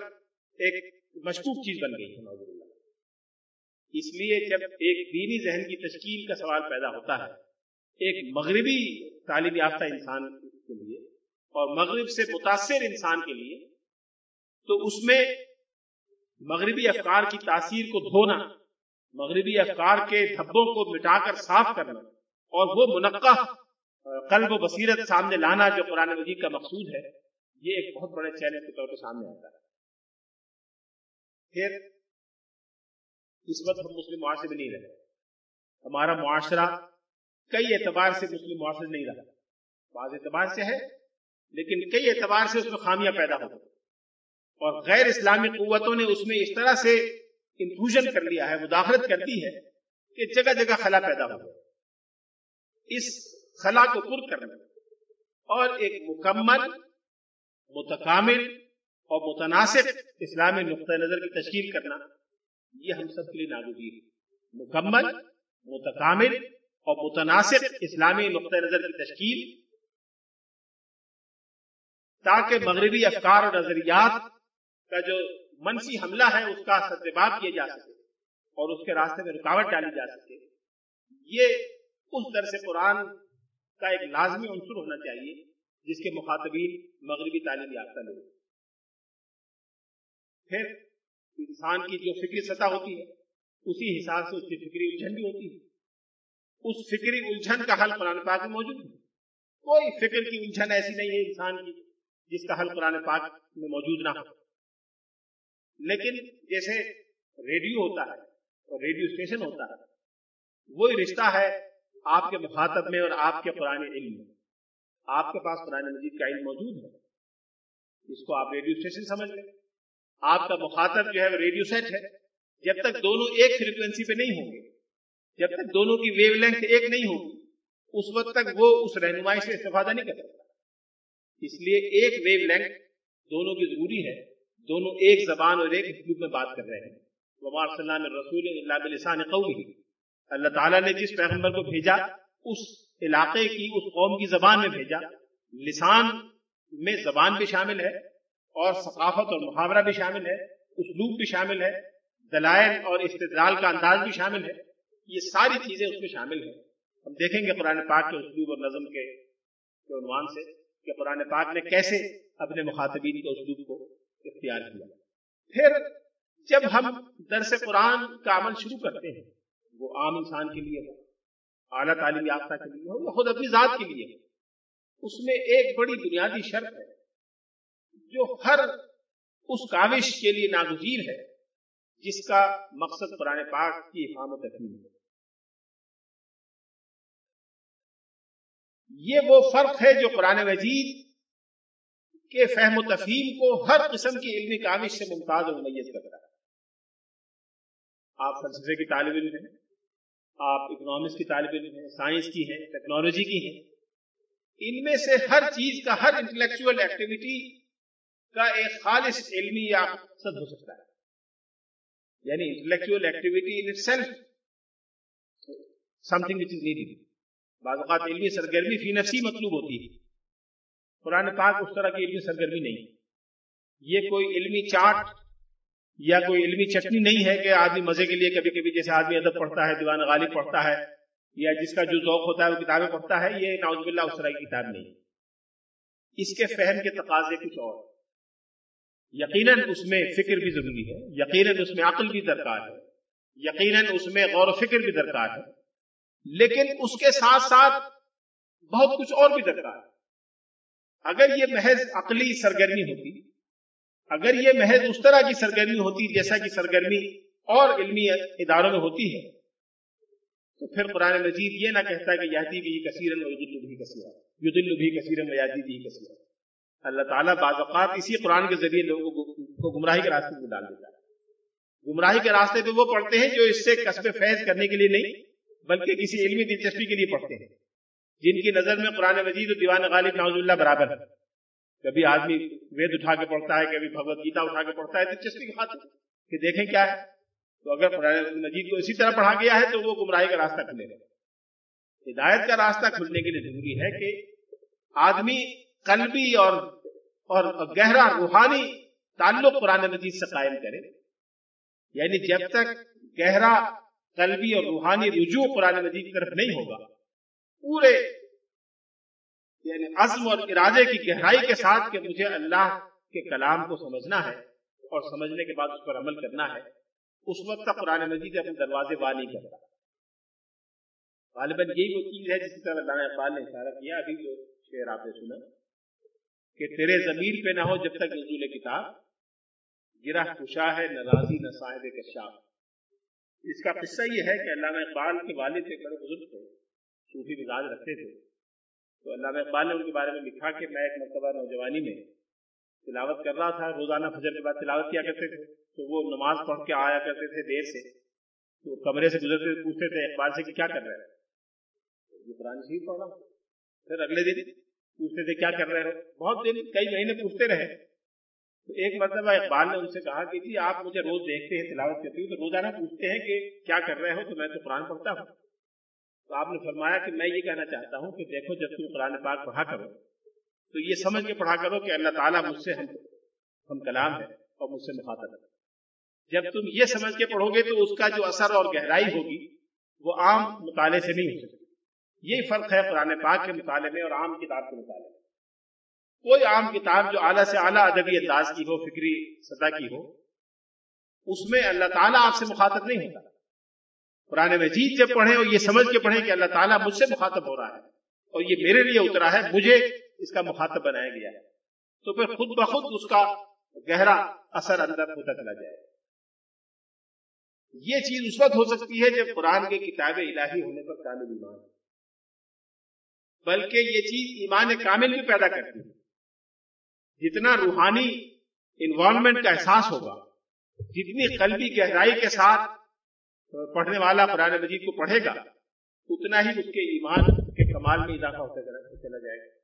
ایک مشکوک چیز بن گئی ہے۔ اس لیے جب ایک دینی ذہن کی تشکیل کا سوال پیدا ہوتا ہے، ایک مغربی تعلیم یافتہ انسان کے لیے اور مغرب سے متاثر انسان کے لیے، تو اس میں مغربی افکار کی تاثیر کو دھونا، مغربی افکار کے دھبوں کو مٹا کر صاف کرنا اور وہ منقع قلب و بصیرت سامنے لانا جو قرآن مجید کا مقصود ہے یہ ایک بہت بڑے چیلنج کے طور پہ سامنے آتا ہے۔ پھر اس وقت ہم مسلم معاشرے میں نہیں رہے۔ ہمارا معاشرہ کئی اعتبار سے مسلم معاشرے نہیں رہا۔ بعض اعتبار سے ہے، لیکن کئی اعتبار سے اس میں خامیاں پیدا ہو اور غیر اسلامی قوتوں نے اس میں اس طرح سے انفوژن کر لیا ہے، مداخلت کر دی ہے کہ جگہ جگہ خلا پیدا ہو اس خلا کو پر کرنا اور ایک مکمل متکامل اور متناسب اسلامی نقطۂ نظر کی تشکیل کرنا، یہ ہم سب کے لیے ناگزیر ہے۔ مکمل، متکامل اور متناسب اسلامی نقطۂ نظر کی تشکیل، تاکہ مغربی افکار اور نظریات کا جو منفی حملہ ہے، اس کا ستباب کیا جا سکے اور اس کے راستے میں رکاوٹ ڈالی جا سکے۔ یہ اس درس قرآن کا ایک لازمی عنصر ہونا چاہیے۔ جس کے مخاطبین مغربی تعلیم یافتہ لوگ پھر انسان کی جو فکری سطح ہوتی ہے، اسی حساب سے اس کی فکری الجھن بھی ہوتی ہے۔ اس فکری الجھن کا حل قرآن پاک میں موجود ہے کوئی فکر کی الجھن ایسی نہیں ہے انسان کی، جس کا حل قرآن پاک میں موجود نہ ہو۔ لیکن جیسے ریڈیو ہوتا ہے اور ریڈیو اسٹیشن ہوتا ہے، وہی رشتہ ہے آپ کے مخاطب میں اور آپ کے پرانے علم میں۔ آپ کے پاس قرآن مجید کا علم موجود ہے۔ اس کو آپ ریڈیو اسٹیشن سمجھ لیں۔ آپ کا مخاطب جو ہے وہ ریڈیو سیٹ ہے۔ جب تک دونوں ایک فریکوینسی پہ نہیں ہوں گے، جب تک دونوں کی ویو لینتھ ایک نہیں ہوگی اس وقت تک وہ اس رہنمائی سے استفادہ نہیں کر سکتا۔ اس لیے ایک ویو لینتھ دونوں کی ضروری ہے۔ دونوں ایک زبان اور ایک اسلوب میں بات کر رہے ہیں۔ وبار صلی اللہ رسول اللہ بلسان قومی اللہ تعالیٰ نے جس پیغمبر کو بھیجا، اس علاقے کی اس قوم کی زبان میں بھیجا۔ لسان میں زبان بھی شامل ہے اور ثقافت اور محاورہ بھی شامل ہے، اسلوب بھی شامل ہے، دلائل اور استدلال کا انداز بھی شامل ہے۔ یہ ساری چیزیں اس میں شامل ہیں۔ ہم دیکھیں گے قرآن پاک کے اسلوب اور نظم کے عنوان سے کہ قرآن پاک نے کیسے اپنے مخاطبین کے اسلوب کو اختیار کیا۔ پھر جب ہم درس قرآن کا عمل شروع کرتے ہیں، وہ عام انسان کے لیے ہو۔ اعلیٰ تعلیم یافتہ کے لیے ہو یا خود اپنی ذات کے لیے اس میں ایک بڑی بنیادی شرط ہے جو ہر اس کاوش کے لیے ناگزیر ہے، جس کا مقصد قرآن پاک کی حفاظت ہے۔ یہ وہ فرق ہے جو قرآن مجید کے فہم و تفہیم کو ہر قسم کی علمی کاوش سے ممتاز اور میز کرتا ہے۔ آپ فلسفے کی طالب علم ہیں آپ اکنامکس کی طالب علم ہیں سائنس کی ہیں ٹیکنالوجی کی ہیں۔ ان میں سے ہر چیز کا، ہر انٹلیکچوئل ایکٹیویٹی کا ایک خالص علمی یا مقصد ہو سکتا ہے۔ یعنی intellectual activity in self something which is needed بعض اوقات علمی سرگرمی فی نفسی مطلوب ہوتی ہے۔ قرآن پاک اس طرح کی علمی سرگرمی نہیں۔ یہ کوئی علمی چاٹ یا کوئی علمی چٹنی نہیں ہے کہ آدمی مزے کے لیے کبھی کبھی جیسے آدمی ادب پڑھتا ہے دیوان غالب پڑھتا ہے، یا جس کا جو ذوق ہوتا ہے، وہ کتابیں پڑھتا ہے، یہ ناؤز باللہ اس طرح کی کتاب نہیں اس کے فہم کے تقاضے کچھ اور۔ یقیناً اس میں فکر بھی ضروری ہے، یقیناً اس میں عقل بھی درکار ہے، یقیناً اس میں غور و فکر بھی درکار ہے، لیکن اس کے ساتھ ساتھ بہت کچھ اور بھی درکار ہے۔ اگر یہ محض عقلی سرگرمی ہوتی اگر یہ محض اس طرح کی سرگرمی ہوتی جیسا کہ سرگرمی اور علمی اداروں میں ہوتی ہے، تو پھر قرآن مجید یہ نہ کہتا کہ یادی بھی کثیر بھی کثیر یدل بھی کثیر یادی بھی کثیر اللہ تعالیٰ بعض اوقات اسی قرآن کے ذریعے لوگوں کو گمراہی کے راستے میں ڈال دیتا ہے۔ گمراہی کے راستے پہ وہ پڑھتے ہیں جو اس سے قصب فیض کرنے کے لیے نہیں، بلکہ کسی علمی دلچسپی کے لیے پڑھتے ہیں۔ جن کی نظر میں قرآن مجید اور دیوان غالب ناز اللہ برابر ہے۔ کبھی آدمی وید اٹھا کے پڑھتا ہے، کبھی بھگوت گیتا اٹھا کے پڑھتا ہے، دلچسپی کی خاطر کہ دیکھیں کیا ہے۔ تو اگر قرآن مجید کو اسی طرح پڑھا گیا ہے تو وہ گمراہی کا راستہ کھلے گا۔ ہدایت کا راستہ کھلنے کے لیے ضروری ہے کہ آدمی قلبی اور اور گہرا روحانی تعلق قرآن مجید سے قائم کرے۔ یعنی جب تک گہرا قلبی اور روحانی رجوع قرآن مجید کی طرف نہیں ہوگا، پورے یعنی عزم اور ارادے کی گہرائی کے ساتھ کہ مجھے اللہ کے کلام کو سمجھنا ہے اور سمجھنے کے بعد اس پر عمل کرنا ہے، اس وقت تک قرآن مجید اپنے دروازے با نہیں کرتا غالباً یہی وہ چیز ہے جس کی طرح اللہ اقبال نے اشارہ کیا، ابھی جو شعر آپ نے سنا کہ تیرے ضمیر پہ نہ ہو جب تک نزول کتاب گرہ خوشا ہے، نہ راضی، نہ صاحب کشاف۔ اس کا قصہ یہ ہے کہ علامہ اقبال کے والد سے بڑے بزرگ تھے، صوفی مزاج رکھتے تھے۔ تو علامہ اقبال نے ان کے بارے میں لکھا کہ میں ایک مرتبہ نوجوانی میں تلاوت کر رہا تھا، روزانہ فجر کے بعد تلاوت کیا کرتے تھے۔ تو وہ نماز پڑھ کے آیا کرتے تھے دیر سے۔ تو کمرے سے گزرتے پوچھتے تھے اقبال سے کہ کیا کر رہے ہیں؟ یہ قرآن شریف پڑھ رہا پھر اگلے دن پوچھتے تھے کیا کر رہے ہو بہت دن، کئی مہینے پوچھتے رہے۔ تو ایک مرتبہ اقبال نے ان سے کہا کہ جی آپ مجھے روز دیکھتے ہیں، تلاوت کرتے ہو تو روزانہ پوچھتے ہیں کہ کیا کر رہے ہو؟ تو میں تو قرآن پڑھتا ہوں۔ تو آپ نے فرمایا کہ میں یہ کہنا چاہتا ہوں کہ دیکھو جب تم قرآن پاک پڑھا کرو، تو یہ سمجھ کے پڑھا کرو کہ اللہ تعالیٰ مجھ سے ہم ہم کلام ہے اور مجھ سے مخاطب ہے۔ جب تم یہ سمجھ کے پڑھو گے تو اس کا جو اثر اور گہرائی ہوگی، وہ عام مطالعے سے نہیں ہو سکتی۔ یہی فرق ہے قرآن پاک کے مطالعے میں اور عام کتاب کے مطالعے میں۔ کوئی عام کتاب جو اعلیٰ سے اعلیٰ ادبی انداز کی ہو، فکری سطح کی ہو، اس میں اللہ تعالیٰ آپ سے مخاطب نہیں ہوتا۔ قرآن مجید جب پڑھیں اور یہ سمجھ کے پڑھیں کہ اللہ تعالیٰ مجھ سے مخاطب ہو رہا ہے اور یہ میرے لیے اترا ہے، مجھے اس کا مخاطب بنایا گیا ہے۔ تو پھر خود بخود اس کا گہرا اثر اندر ہوتا چلا جائے۔ یہ چیز اس وقت ہو سکتی ہے جب قرآن کے کتاب الہی ہونے پر کامل ایمان بلکہ یہ چیز ایمان کامل بھی پیدا کرتی ہے۔ جتنا روحانی انوالومنٹ کا احساس ہوگا، جتنی قلبی گہرائی کے ساتھ پڑھنے والا قرآن مجید کو پڑھے گا، اتنا ہی اس کے ایمان کے کمال میں اضافہ ہوتا چلا جائے گا۔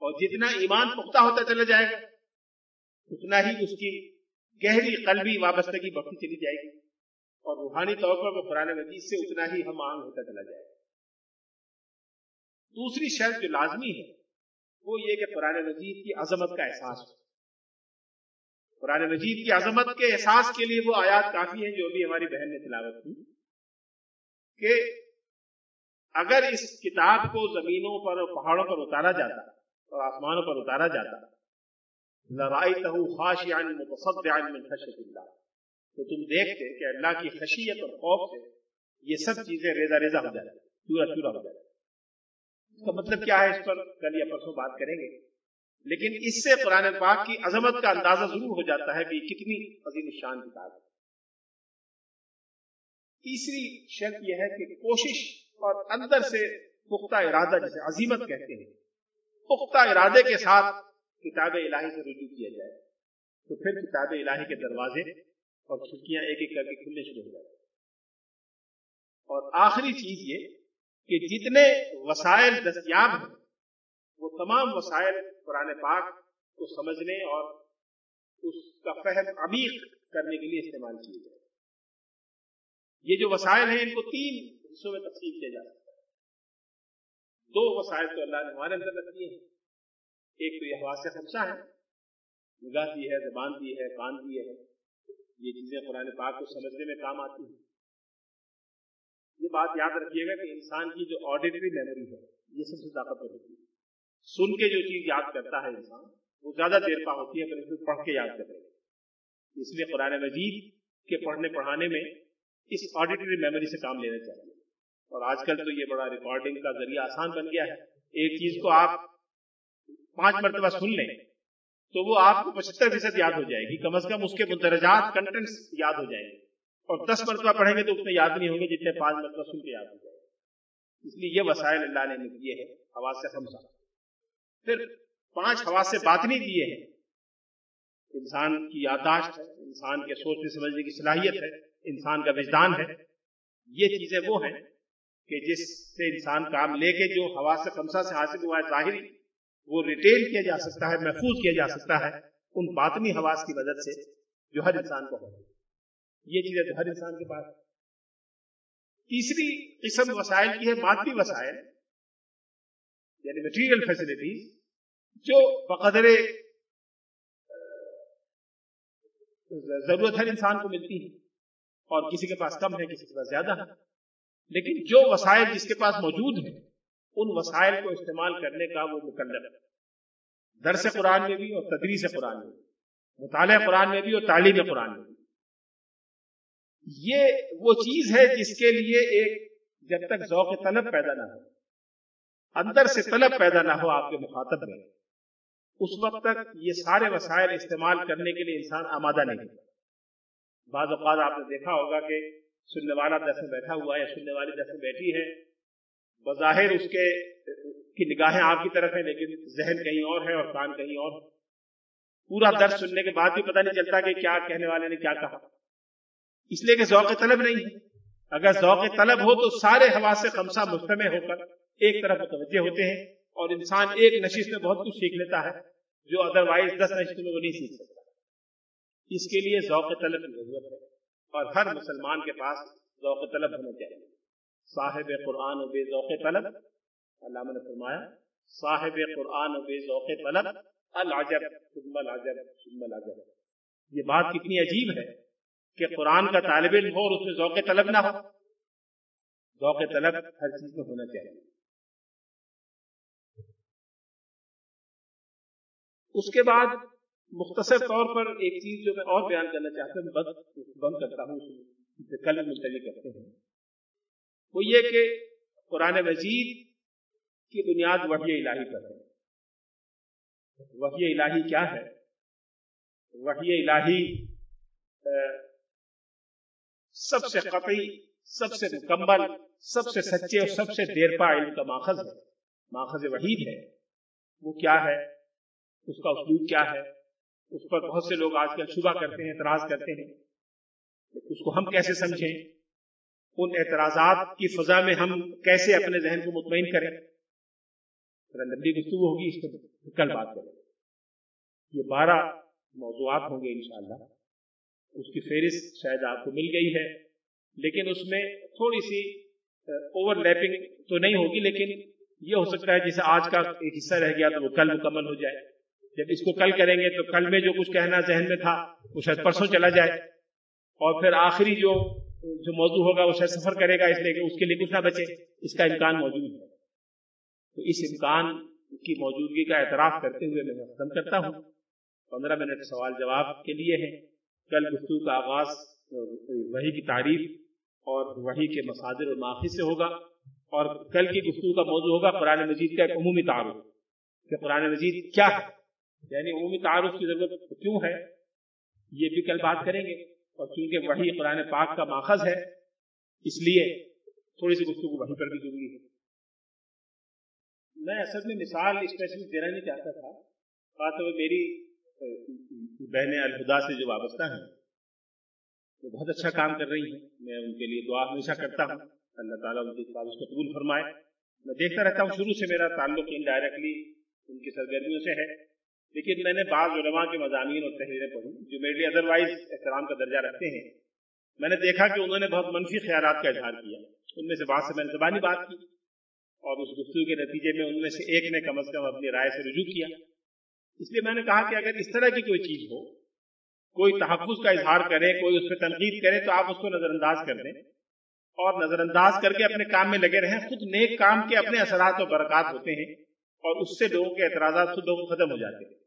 اور جتنا ایمان پختہ ہوتا چلا جائے گا، اتنا ہی اس کی گہری قلبی وابستگی بڑھتی چلی جائے گی۔ اور روحانی طور پر وہ قرآن مجید سے اتنا ہی ہم آنگ ہوتا چلا جائے گا۔ دوسری شرط جو لازمی ہے، وہ یہ کہ قرآن مجید کی عظمت کا احساس ہو۔ قرآن مجید کی عظمت کے احساس کے لیے وہ آیات کافی ہیں جو بھی ہماری بہن نے تلاوت کی، کہ اگر اس کتاب کو زمینوں پر اور پہاڑوں پر اتارا جاتا اور آسمانوں پر اتارا جاتا لڑائی تہو اللہ، تو تم دیکھتے کہ اللہ کی خشیت اور خوف سے یہ سب چیزیں ریزا ریزا ہو جاتی، چورا چورا ہو جاتی۔ اس کا مطلب کیا ہے؟ اس پر کل یا پرسوں بات کریں گے۔ لیکن اس سے قرآن پاک کی عظمت کا اندازہ ضرور ہو جاتا ہے کہ کتنی عظیم شان کتاب ہے۔ تیسری شرط یہ ہے کہ کوشش اور اندر سے پختہ ارادہ جسے عظیمت کہتے ہیں، پختہ ارادے کے ساتھ کتاب الہی سے رجوع کیا جائے۔ تو پھر کتاب الہی کے دروازے اور کھڑکیاں ایک ایک کر کے کھلنے شروع ہو جائے اور آخری چیز یہ کہ جتنے وسائل دستیاب ہیں وہ تمام وسائل قرآن پاک کو سمجھنے اور اس کا فہم عمیق کرنے کے لیے استعمال کیے جائے۔ یہ جو وسائل ہیں، ان کو تین حصوں میں تقسیم کیا جا سکتا ہے۔ دو وسائل تو اللہ نے ہمارے اندر رکھ دیے ہیں۔ ایک تو یہ حواس خمسہ ہے، نگاہ دی ہے، زبان دی ہے، کان دی ہے۔ یہ چیزیں قرآن پاک کو سمجھنے میں کام آتی ہیں۔ یہ بات یاد رکھیے گا کہ انسان کی جو آڈیٹری میموری ہے، یہ سب سے طاقتور ہوتی ہے۔ سن کے جو چیز یاد کرتا ہے انسان، وہ زیادہ دیر پا ہوتی ہے اس پڑھ کے یاد کرے اس لیے قرآن مجید کے پڑھنے، پڑھانے میں اس آڈیٹری میموری سے کام لینا چاہیے۔ اور آج کل تو یہ بڑا ریکارڈنگ کا ذریعہ آسان بن گیا ہے۔ ایک چیز کو آپ پانچ مرتبہ سن لیں تو وہ آپ کو پچہتر فیصد یاد ہو جائے گی۔ کم از کم اس کے مندرجات کنٹینٹس یاد ہو جائیں گے۔ اور دس مرتبہ پڑھیں گے تو اتنے یاد نہیں ہوں گے جتنے پانچ مرتبہ سن کے یاد ہو جائے گا اس لیے یہ وسائل اللہ نے دیے ہیں حواس سے خمسہ پھر پانچ حواس سے بات نہیں دیے ہیں۔ انسان کی یادداشت ہے، انسان کے سوچنے سمجھنے کی صلاحیت ہے، انسان کا وجدان ہے۔ یہ چیزیں وہ ہیں کہ جس سے انسان کام لے کے جو حواس سے خمسہ سے حاصل ہوا ہے ظاہری، وہ ریٹیل کیا جا سکتا ہے، محفوظ کیا جا سکتا ہے ان باطنی حواس کی مدد سے جو ہر انسان کو ہو۔ یہ چیزیں تو ہر انسان کے پاس تیسری قسم وسائل کی ہے مادی وسائل یعنی مٹیریل فیسلٹیز جو بقدر ضرورت ہر انسان کو ملتی ہے اور کسی کے پاس کم ہے، کسی کے پاس زیادہ ہے، لیکن جو وسائل جس کے پاس موجود ہیں، ان وسائل کو استعمال کرنے کا وہ مکلف ہے۔ درس قرآن میں بھی اور تدریس قرآن میں بھی، مطالعہ قرآن میں بھی اور تعلیم قرآن میں بھی۔ یہ وہ چیز ہے جس کے لیے ایک جب تک ذوق طلب پیدا نہ ہو، اندر سے طلب پیدا نہ ہو، آپ کے مخاطب میں۔ اس وقت تک یہ سارے وسائل استعمال کرنے کے لیے انسان آمادہ نہیں بعض اوقات آپ نے دیکھا ہوگا کہ سننے والا جیسے بیٹھا ہوا ہے یا سننے والی جیسے بیٹھی ہے۔ بظاہر اس کے کی نگاہیں آپ کی طرف ہیں، لیکن ذہن کہیں اور ہے اور کان کہیں اور پورا درد سننے کے بعد بھی پتہ نہیں چلتا کہ کیا کہنے والے نے کیا کہا۔ اس لیے کہ ذوق طلب نہیں اگر ذوق طلب ہو تو سارے ہوا سے خمسہ مجتمع ہو کر ایک طرف متوجہ ہوتے ہیں۔ اور انسان ایک نشست میں بہت کچھ سیکھ لیتا ہے، جو ادر وائز دس نشست میں وہ نہیں سیکھ سکتا۔ اس کے لیے ذوق طلب کی ضرورت ہے اور ہر مسلمان کے پاس ذوق طلب ہونا چاہیے۔ صاحب قرآن و بے ذوق طلب علامہ نے فرمایا، صاحب قرآن و بے ذوق طلب، العجب، ثم العجب ثم العجب۔ یہ بات کتنی عجیب ہے کہ قرآن کا طالب علم ہو اور اس میں ذوق طلب نہ ہو۔ ذوق طلب ہر چیز میں ہونا چاہیے۔ اس کے بعد مختصر طور پر ایک چیز جو میں اور بیان کرنا چاہتا ہوں بند کرتا ہوں کل مستقل کرتے ہیں۔ وہ یہ کہ قرآن مجید کی بنیاد وحی الہی پر ہے۔ وحی الہی کیا ہے؟ وحی الہی سب سے قطعی، سب سے مکمل، سب سے سچے اور سب سے دیر پا علم کا ماخذ ہے۔ ماخذ وحید ہے۔ وہ کیا ہے؟ اس کا اسلوب کیا ہے؟ اس پر بہت سے لوگ آج کل شبہ کرتے ہیں، اعتراض کرتے ہیں۔ اس کو ہم کیسے سمجھیں؟ ان اعتراضات کی فضا میں ہم کیسے اپنے ذہن کو مطمئن کریں؟ لمبی گفتگو ہوگی، اس پہ کل بات کریں۔ یہ بارہ موضوعات ہوں گے انشاءاللہ۔ اس کی فہرست شاید آپ کو مل گئی ہے۔ لیکن اس میں تھوڑی سی اوور لیپنگ تو نہیں ہوگی، لیکن یہ ہو سکتا ہے جیسے آج کا ایک حصہ رہ گیا تو وہ کل مکمل ہو جائے۔ جب اس کو کل کریں گے تو کل میں جو کچھ کہنا ذہن میں تھا، وہ شاید پرسوں چلا جائے۔ اور پھر آخری جو جو موضوع ہوگا، وہ شاید سفر کرے گا اس لیے کہ اس کے لیے کچھ نہ بچے۔ اس کا امکان موجود ہے۔ تو اس امکان کی موجودگی کا اعتراف کرتے ہوئے میں ختم کرتا ہوں۔ پندرہ منٹ سوال جواب کے لیے ہے کل گفتگو کا آغاز، وہی کی تعریف اور وہی کے مصادر اور معافی سے ہوگا۔ اور کل کی گفتگو کا موضوع ہوگا قرآن مجید کا ایک عمومی تعارف۔ کہ قرآن مجید کیا ہے؟ یعنی عمومی تعارف کی ضرورت کیوں ہے؟ یہ بھی کل بات کریں گے۔ اور چونکہ وہی قرآن پاک کا ماخذ ہے، اس لیے تھوڑی سی گفتگو وہیں پر بھی ضروری ہے۔ میں اصل میں مثال اسپیشلی دینا نہیں چاہتا تھا۔ خاص طور میری بہن الہدا سے جو وابستہ ہیں، وہ بہت اچھا کام کر رہی ہیں۔ میں ان کے لیے دعا ہمیشہ کرتا ہوں۔ اللہ تعالیٰ ان کی خواہش کو قبول فرمائے۔ میں دیکھتا رہتا ہوں، شروع سے میرا تعلق انڈائریکٹلی ان کی سرگرمیوں سے ہے۔ لیکن میں نے بعض علماء کے مضامین اور تحریریں پڑھی جو میرے لیے ادروائز احترام کا درجہ رکھتے ہیں۔ میں نے دیکھا کہ انہوں نے بہت منفی خیالات کا اظہار کیا۔ ان میں سے بعض سے میں نے زبانی بات کی اور اس گفتگو کے نتیجے میں ان میں سے ایک نے کم از کم اپنی رائے سے رجوع کیا۔ اس لیے میں نے کہا کہ اگر اس طرح کی کوئی چیز ہو، کوئی تحفظ کا اظہار کرے، کوئی اس پہ تنقید کرے، تو آپ اس کو نظر انداز کر دیں۔ اور نظر انداز کر کے اپنے کام میں لگے رہیں۔ خود نیک کام کے اپنے اثرات و برکات ہوتے ہیں اور اس سے لوگوں کے اعتراضات خود لوگوں ختم ہو جاتے ہیں۔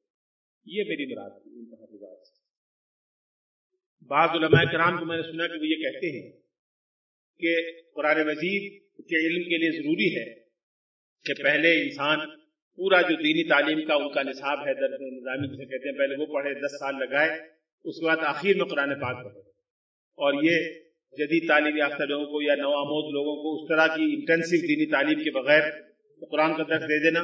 یہ میری مراد تھی ان تحفظات سے بعض علماء کرام کو میں نے سنا کہ وہ یہ کہتے ہیں کہ قرآن مجید کے علم کے لیے ضروری ہے کہ پہلے انسان پورا جو دینی تعلیم کا ان کا نصاب ہے، درد نظامی جسے کہتے ہیں، پہلے وہ پڑھے، دس سال لگائے، اس کے بعد آخر میں قرآن پاک پڑھے۔ اور یہ جدید تعلیم یافتہ لوگوں کو یا نو آمود لوگوں کو اس طرح کی انٹینسو دینی تعلیم کے بغیر قرآن کا درد دے دینا،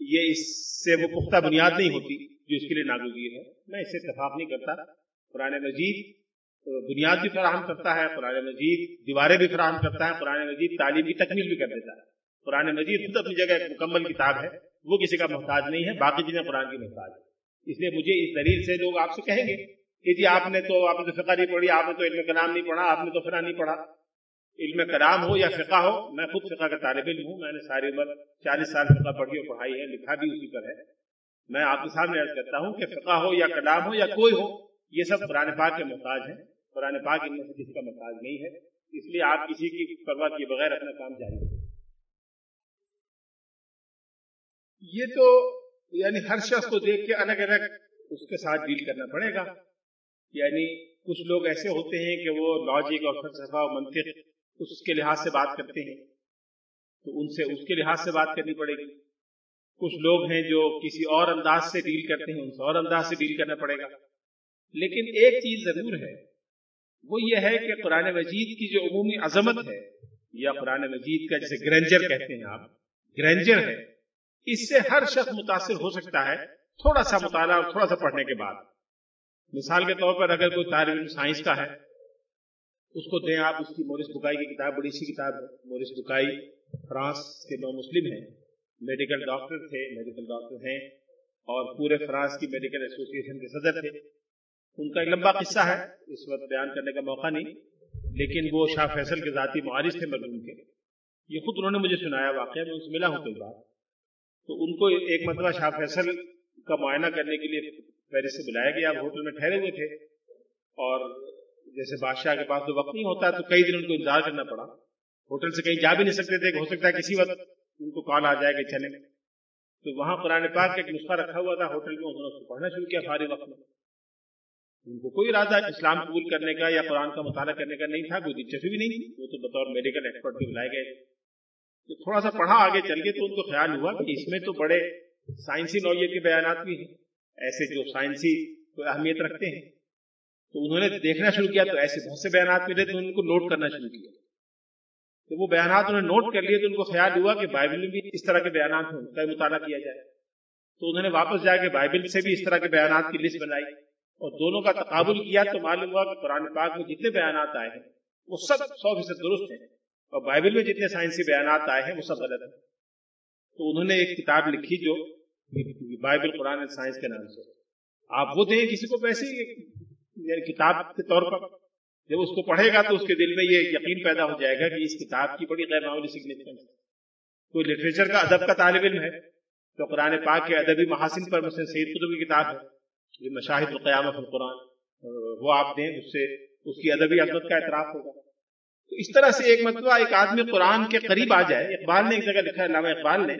یہ اس سے وہ پختہ بنیاد نہیں ہوتی۔ جو اس کے لیے ناگزیر ہے۔ میں اس سے اتفاق نہیں کرتا۔ قرآن مجید بنیاد بھی فراہم کرتا ہے، قرآن مجید، دیواریں بھی فراہم کرتا ہے، قرآن مجید تعلیم کی تکمیل بھی کر دیتا ہے۔ قرآن مجید خود اپنی جگہ ایک مکمل کتاب ہے، وہ کسی کا محتاج نہیں ہے، باقی چیزیں قرآن کی محتاج ہے اس لیے مجھے اس دلیل سے لوگ آپ سے کہیں گے کہ جی آپ نے تو، آپ نے تو فقہ نہیں پڑھی، آپ نے تو علم کلام نہیں پڑھا، آپ نے تو فقہ نہیں پڑھا۔ علم کلام ہو یا فقہ ہو، میں خود فقہ کا طالب علم ہوں۔ میں نے ساری عمر چالیس سال فقہ پڑھی اور پڑھائی ہے، لکھا بھی اسی پر ہے۔ میں آپ کے سامنے عرض کرتا ہوں کہ فقہ ہو یا کلام ہو یا کوئی ہو، یہ سب قرآن پاک کے محتاج ہیں۔ قرآن پاک ان میں سے کسی کا محتاج نہیں ہے۔ اس لیے آپ کسی کی پرواہ کیے بغیر اپنا کام جاری رکھیں۔ یہ تو یعنی ہر شخص کو دیکھ کے الگ الگ اس کے ساتھ ڈیل کرنا پڑے گا۔ یعنی کچھ لوگ ایسے ہوتے ہیں کہ وہ لاجک اور فلسفہ اور منطق اس کے لحاظ سے بات کرتے ہیں۔ تو ان سے اس کے لحاظ سے بات کرنی پڑے گی۔ کچھ لوگ ہیں جو کسی اور انداز سے ڈیل کرتے ہیں، ان سے اور انداز سے ڈیل کرنا پڑے گا۔ لیکن ایک چیز ضرور ہے، وہ یہ ہے کہ قرآن مجید کی جو عمومی عظمت ہے، یا قرآن مجید کا جسے گرینجر کہتے ہیں آپ، گرینجر ہے، اس سے ہر شخص متاثر ہو سکتا ہے تھوڑا سا مطالعہ اور تھوڑا سا پڑھنے کے بعد۔ مثال کے طور پر اگر کوئی طالب علم سائنس کا ہے، اس کو دیں آپ، اس کی مورس بکائی کی کتاب، بڑی سی کتاب ہے مورس بکائی فرانس کے نو مسلم ہیں۔ میڈیکل ڈاکٹر تھے میڈیکل ڈاکٹر ہیں اور پورے فرانس کی میڈیکل ایسوسیشن کے صدر تھے۔ ان کا ایک لمبا قصہ ہے، اس وقت بیان کرنے کا موقع نہیں، لیکن وہ شاہ فیصل کے ذاتی معارض تھے مرحوم کے۔ یہ خود انہوں نے مجھے سنایا، واقعہ میں ان سے ملا ہوں کئی بار تو ان کو ایک مرتبہ شاہ فیصل کا معائنہ کرنے کے لیے پیرس سے بلایا گیا ہوٹل میں ٹھہرے ہوئے تھے۔ اور جیسے بادشاہ کے پاس تو وقت نہیں ہوتا، تو کئی دن ان کو انتظار کرنا پڑا۔ ہوٹل سے کہیں جا بھی نہیں سکتے تھے کہ ہو سکتا ہے کسی وقت ان کو کال آ جائے کہ چلے۔ تو وہاں قرآن پاک کا ایک نسخہ رکھا ہوا تھا، ہوٹل میں انہوں نے اس کو پڑھنا شروع کیا فارغ وقت میں۔ ان کو کوئی ارادہ اسلام قبول کرنے کا یا قرآن کا مطالعہ کرنے کا نہیں تھا، کوئی دلچسپی بھی نہیں تھی۔ وہ تو بطور میڈیکل ایکسپرٹ بھی بلائے گئے۔ تھوڑا سا پڑھا، آگے چل گئے تو ان کو خیال ہوا کہ اس میں تو بڑے سائنسی نوعیت کے بیانات بھی ہیں۔ ایسے جو سائنسی کوئی اہمیت رکھتے ہیں۔ تو انہوں نے دیکھنا شروع کیا تو ایسے بہت سے بیانات ملے تو ان کو نوٹ کرنا شروع کیا۔ تو وہ بیانات انہوں نے نوٹ کر لیے تو ان کو خیال ہوا کہ بائبل میں بھی اس طرح کے بیانات ہوں، کا مطالعہ کیا جائے۔ تو انہوں نے واپس جا کے بائبل سے بھی اس طرح کے بیانات کی لسٹ بنائی۔ اور دونوں کا تقابل کیا تو معلوم ہوا کہ قرآن پاک میں جتنے بیانات آئے ہیں، وہ سب سو فیصد درست ہیں۔ اور بائبل میں جتنے سائنسی بیانات آئے ہیں، وہ سب غلط ہیں۔ تو انہوں نے ایک کتاب لکھی جو بائبل، قرآن، سائنس کے نام سے۔ آپ وہ دیں کسی کو ویسے یعنی کتاب کے طور پر۔ جب اس کو پڑھے گا تو اس کے دل میں یہ یقین پیدا ہو جائے گا کہ اس کتاب کی بڑی غیر معمولی سگنیفیکینس کوئی لٹریچر کا ادب کا طالب علم ہے تو قرآن پاک کے ادبی محاسن پر مثلا سید قطب کی کتاب ہے۔ یہ مشاہد القیامت القرآن۔ وہ آپ دیں، اس سے اس کی ادبی عظمت کا اعتراف ہوگا۔ تو اس طرح سے ایک مرتبہ ایک آدمی قرآن کے قریب آ جائے۔ اقبال نے ایک جگہ لکھا ہے، علامہ اقبال نے،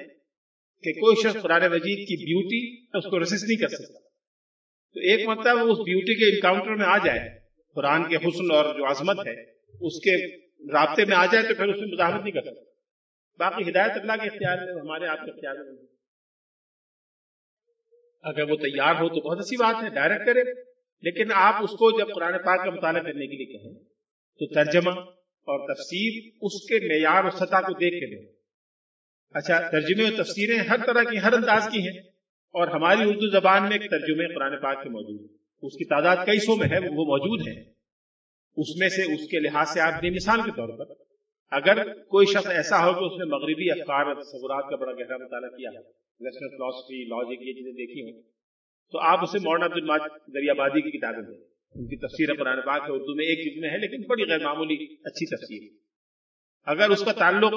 کہ کوئی شخص قرآن مجید کی بیوٹی اس کو رسس نہیں کر سکتا۔ تو ایک مرتبہ وہ اس بیوٹی کے انکاؤنٹر میں آ جائے۔ قرآن کے حسن اور جو عظمت ہے، اس کے رابطے میں آ جائے تو پھر اس میں مزاحمت نہیں کر باقی ہدایت اللہ کے اختیار میں، ہمارے آپ کے اختیار میں۔ اگر وہ تیار ہو تو بہت اچھی بات ہے ڈائریکٹ کرے۔ لیکن آپ اس کو جب قرآن پاک کا مطالعہ کرنے کے لیے کہیں، تو ترجمہ اور تفسیر اس کے معیار اور سطح کو دیکھ کے دیں اچھا ترجمے اور تفسیریں ہر طرح کی، ہر انداز کی ہیں۔ اور ہماری اردو زبان میں ایک ترجمے قرآن پاک کے موجود ہیں۔ اس کی تعداد کئی سو میں ہے، وہ موجود ہیں اس میں سے اس کے لحاظ سے آپ دیں مثال کے طور پر، اگر کوئی شخص ایسا ہو کہ اس نے مغربی افکار اور تصورات کا بڑا گہرا مطالعہ کیا ہے ویسٹرن فلاسفی لاجک یہ چیزیں دیکھی ہوں، تو آپ اسے مولانا عبد الماج دریا بادی کی کتابیں دیں۔ ان کی تفسیر قرآن پاک ہے، اردو میں ایک چیز میں ہے، لیکن بڑی غیر معمولی اچھی تفسیر۔ اگر اس کا تعلق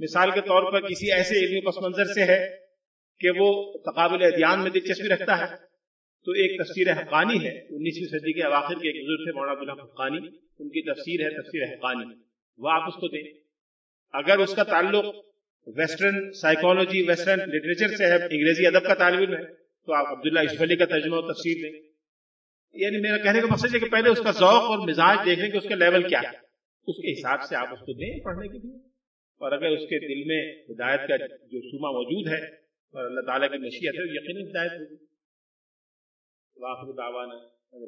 مثال کے طور پر کسی ایسے علمی پس منظر سے ہے کہ وہ تقابل ادیان میں دلچسپی رکھتا ہے تو ایک تفسیر حقانی ہے۔ انیسویں صدی کے اواخر کے ایک بزرگ تھے، مولانا عبداللہ حقانی۔ ان کی تفسیر ہے، تفسیر حقانی۔ وہ آپ اس کو دیں اگر اس کا تعلق ویسٹرن سائیکالوجی ویسٹرن لٹریچر سے ہے، انگریزی ادب کا طالب علم ہے، تو آپ عبداللہ یوسف علی کا ترجمہ و تفسیر دیں۔ یعنی میرا کہنے کا مقصد ہے کہ پہلے اس کا ذوق اور مزاج دیکھیں کہ اس کا لیول کیا ہے۔ اس کے حساب سے آپ اس کو دیں پڑھنے کے لیے۔ اور اگر اس کے دل میں ہدایت کا جو سوما موجود ہے اور اللہ تعالیٰ کی نشیت ہے یقینی ہدایت ہوگی۔ வாசகு தாவான அது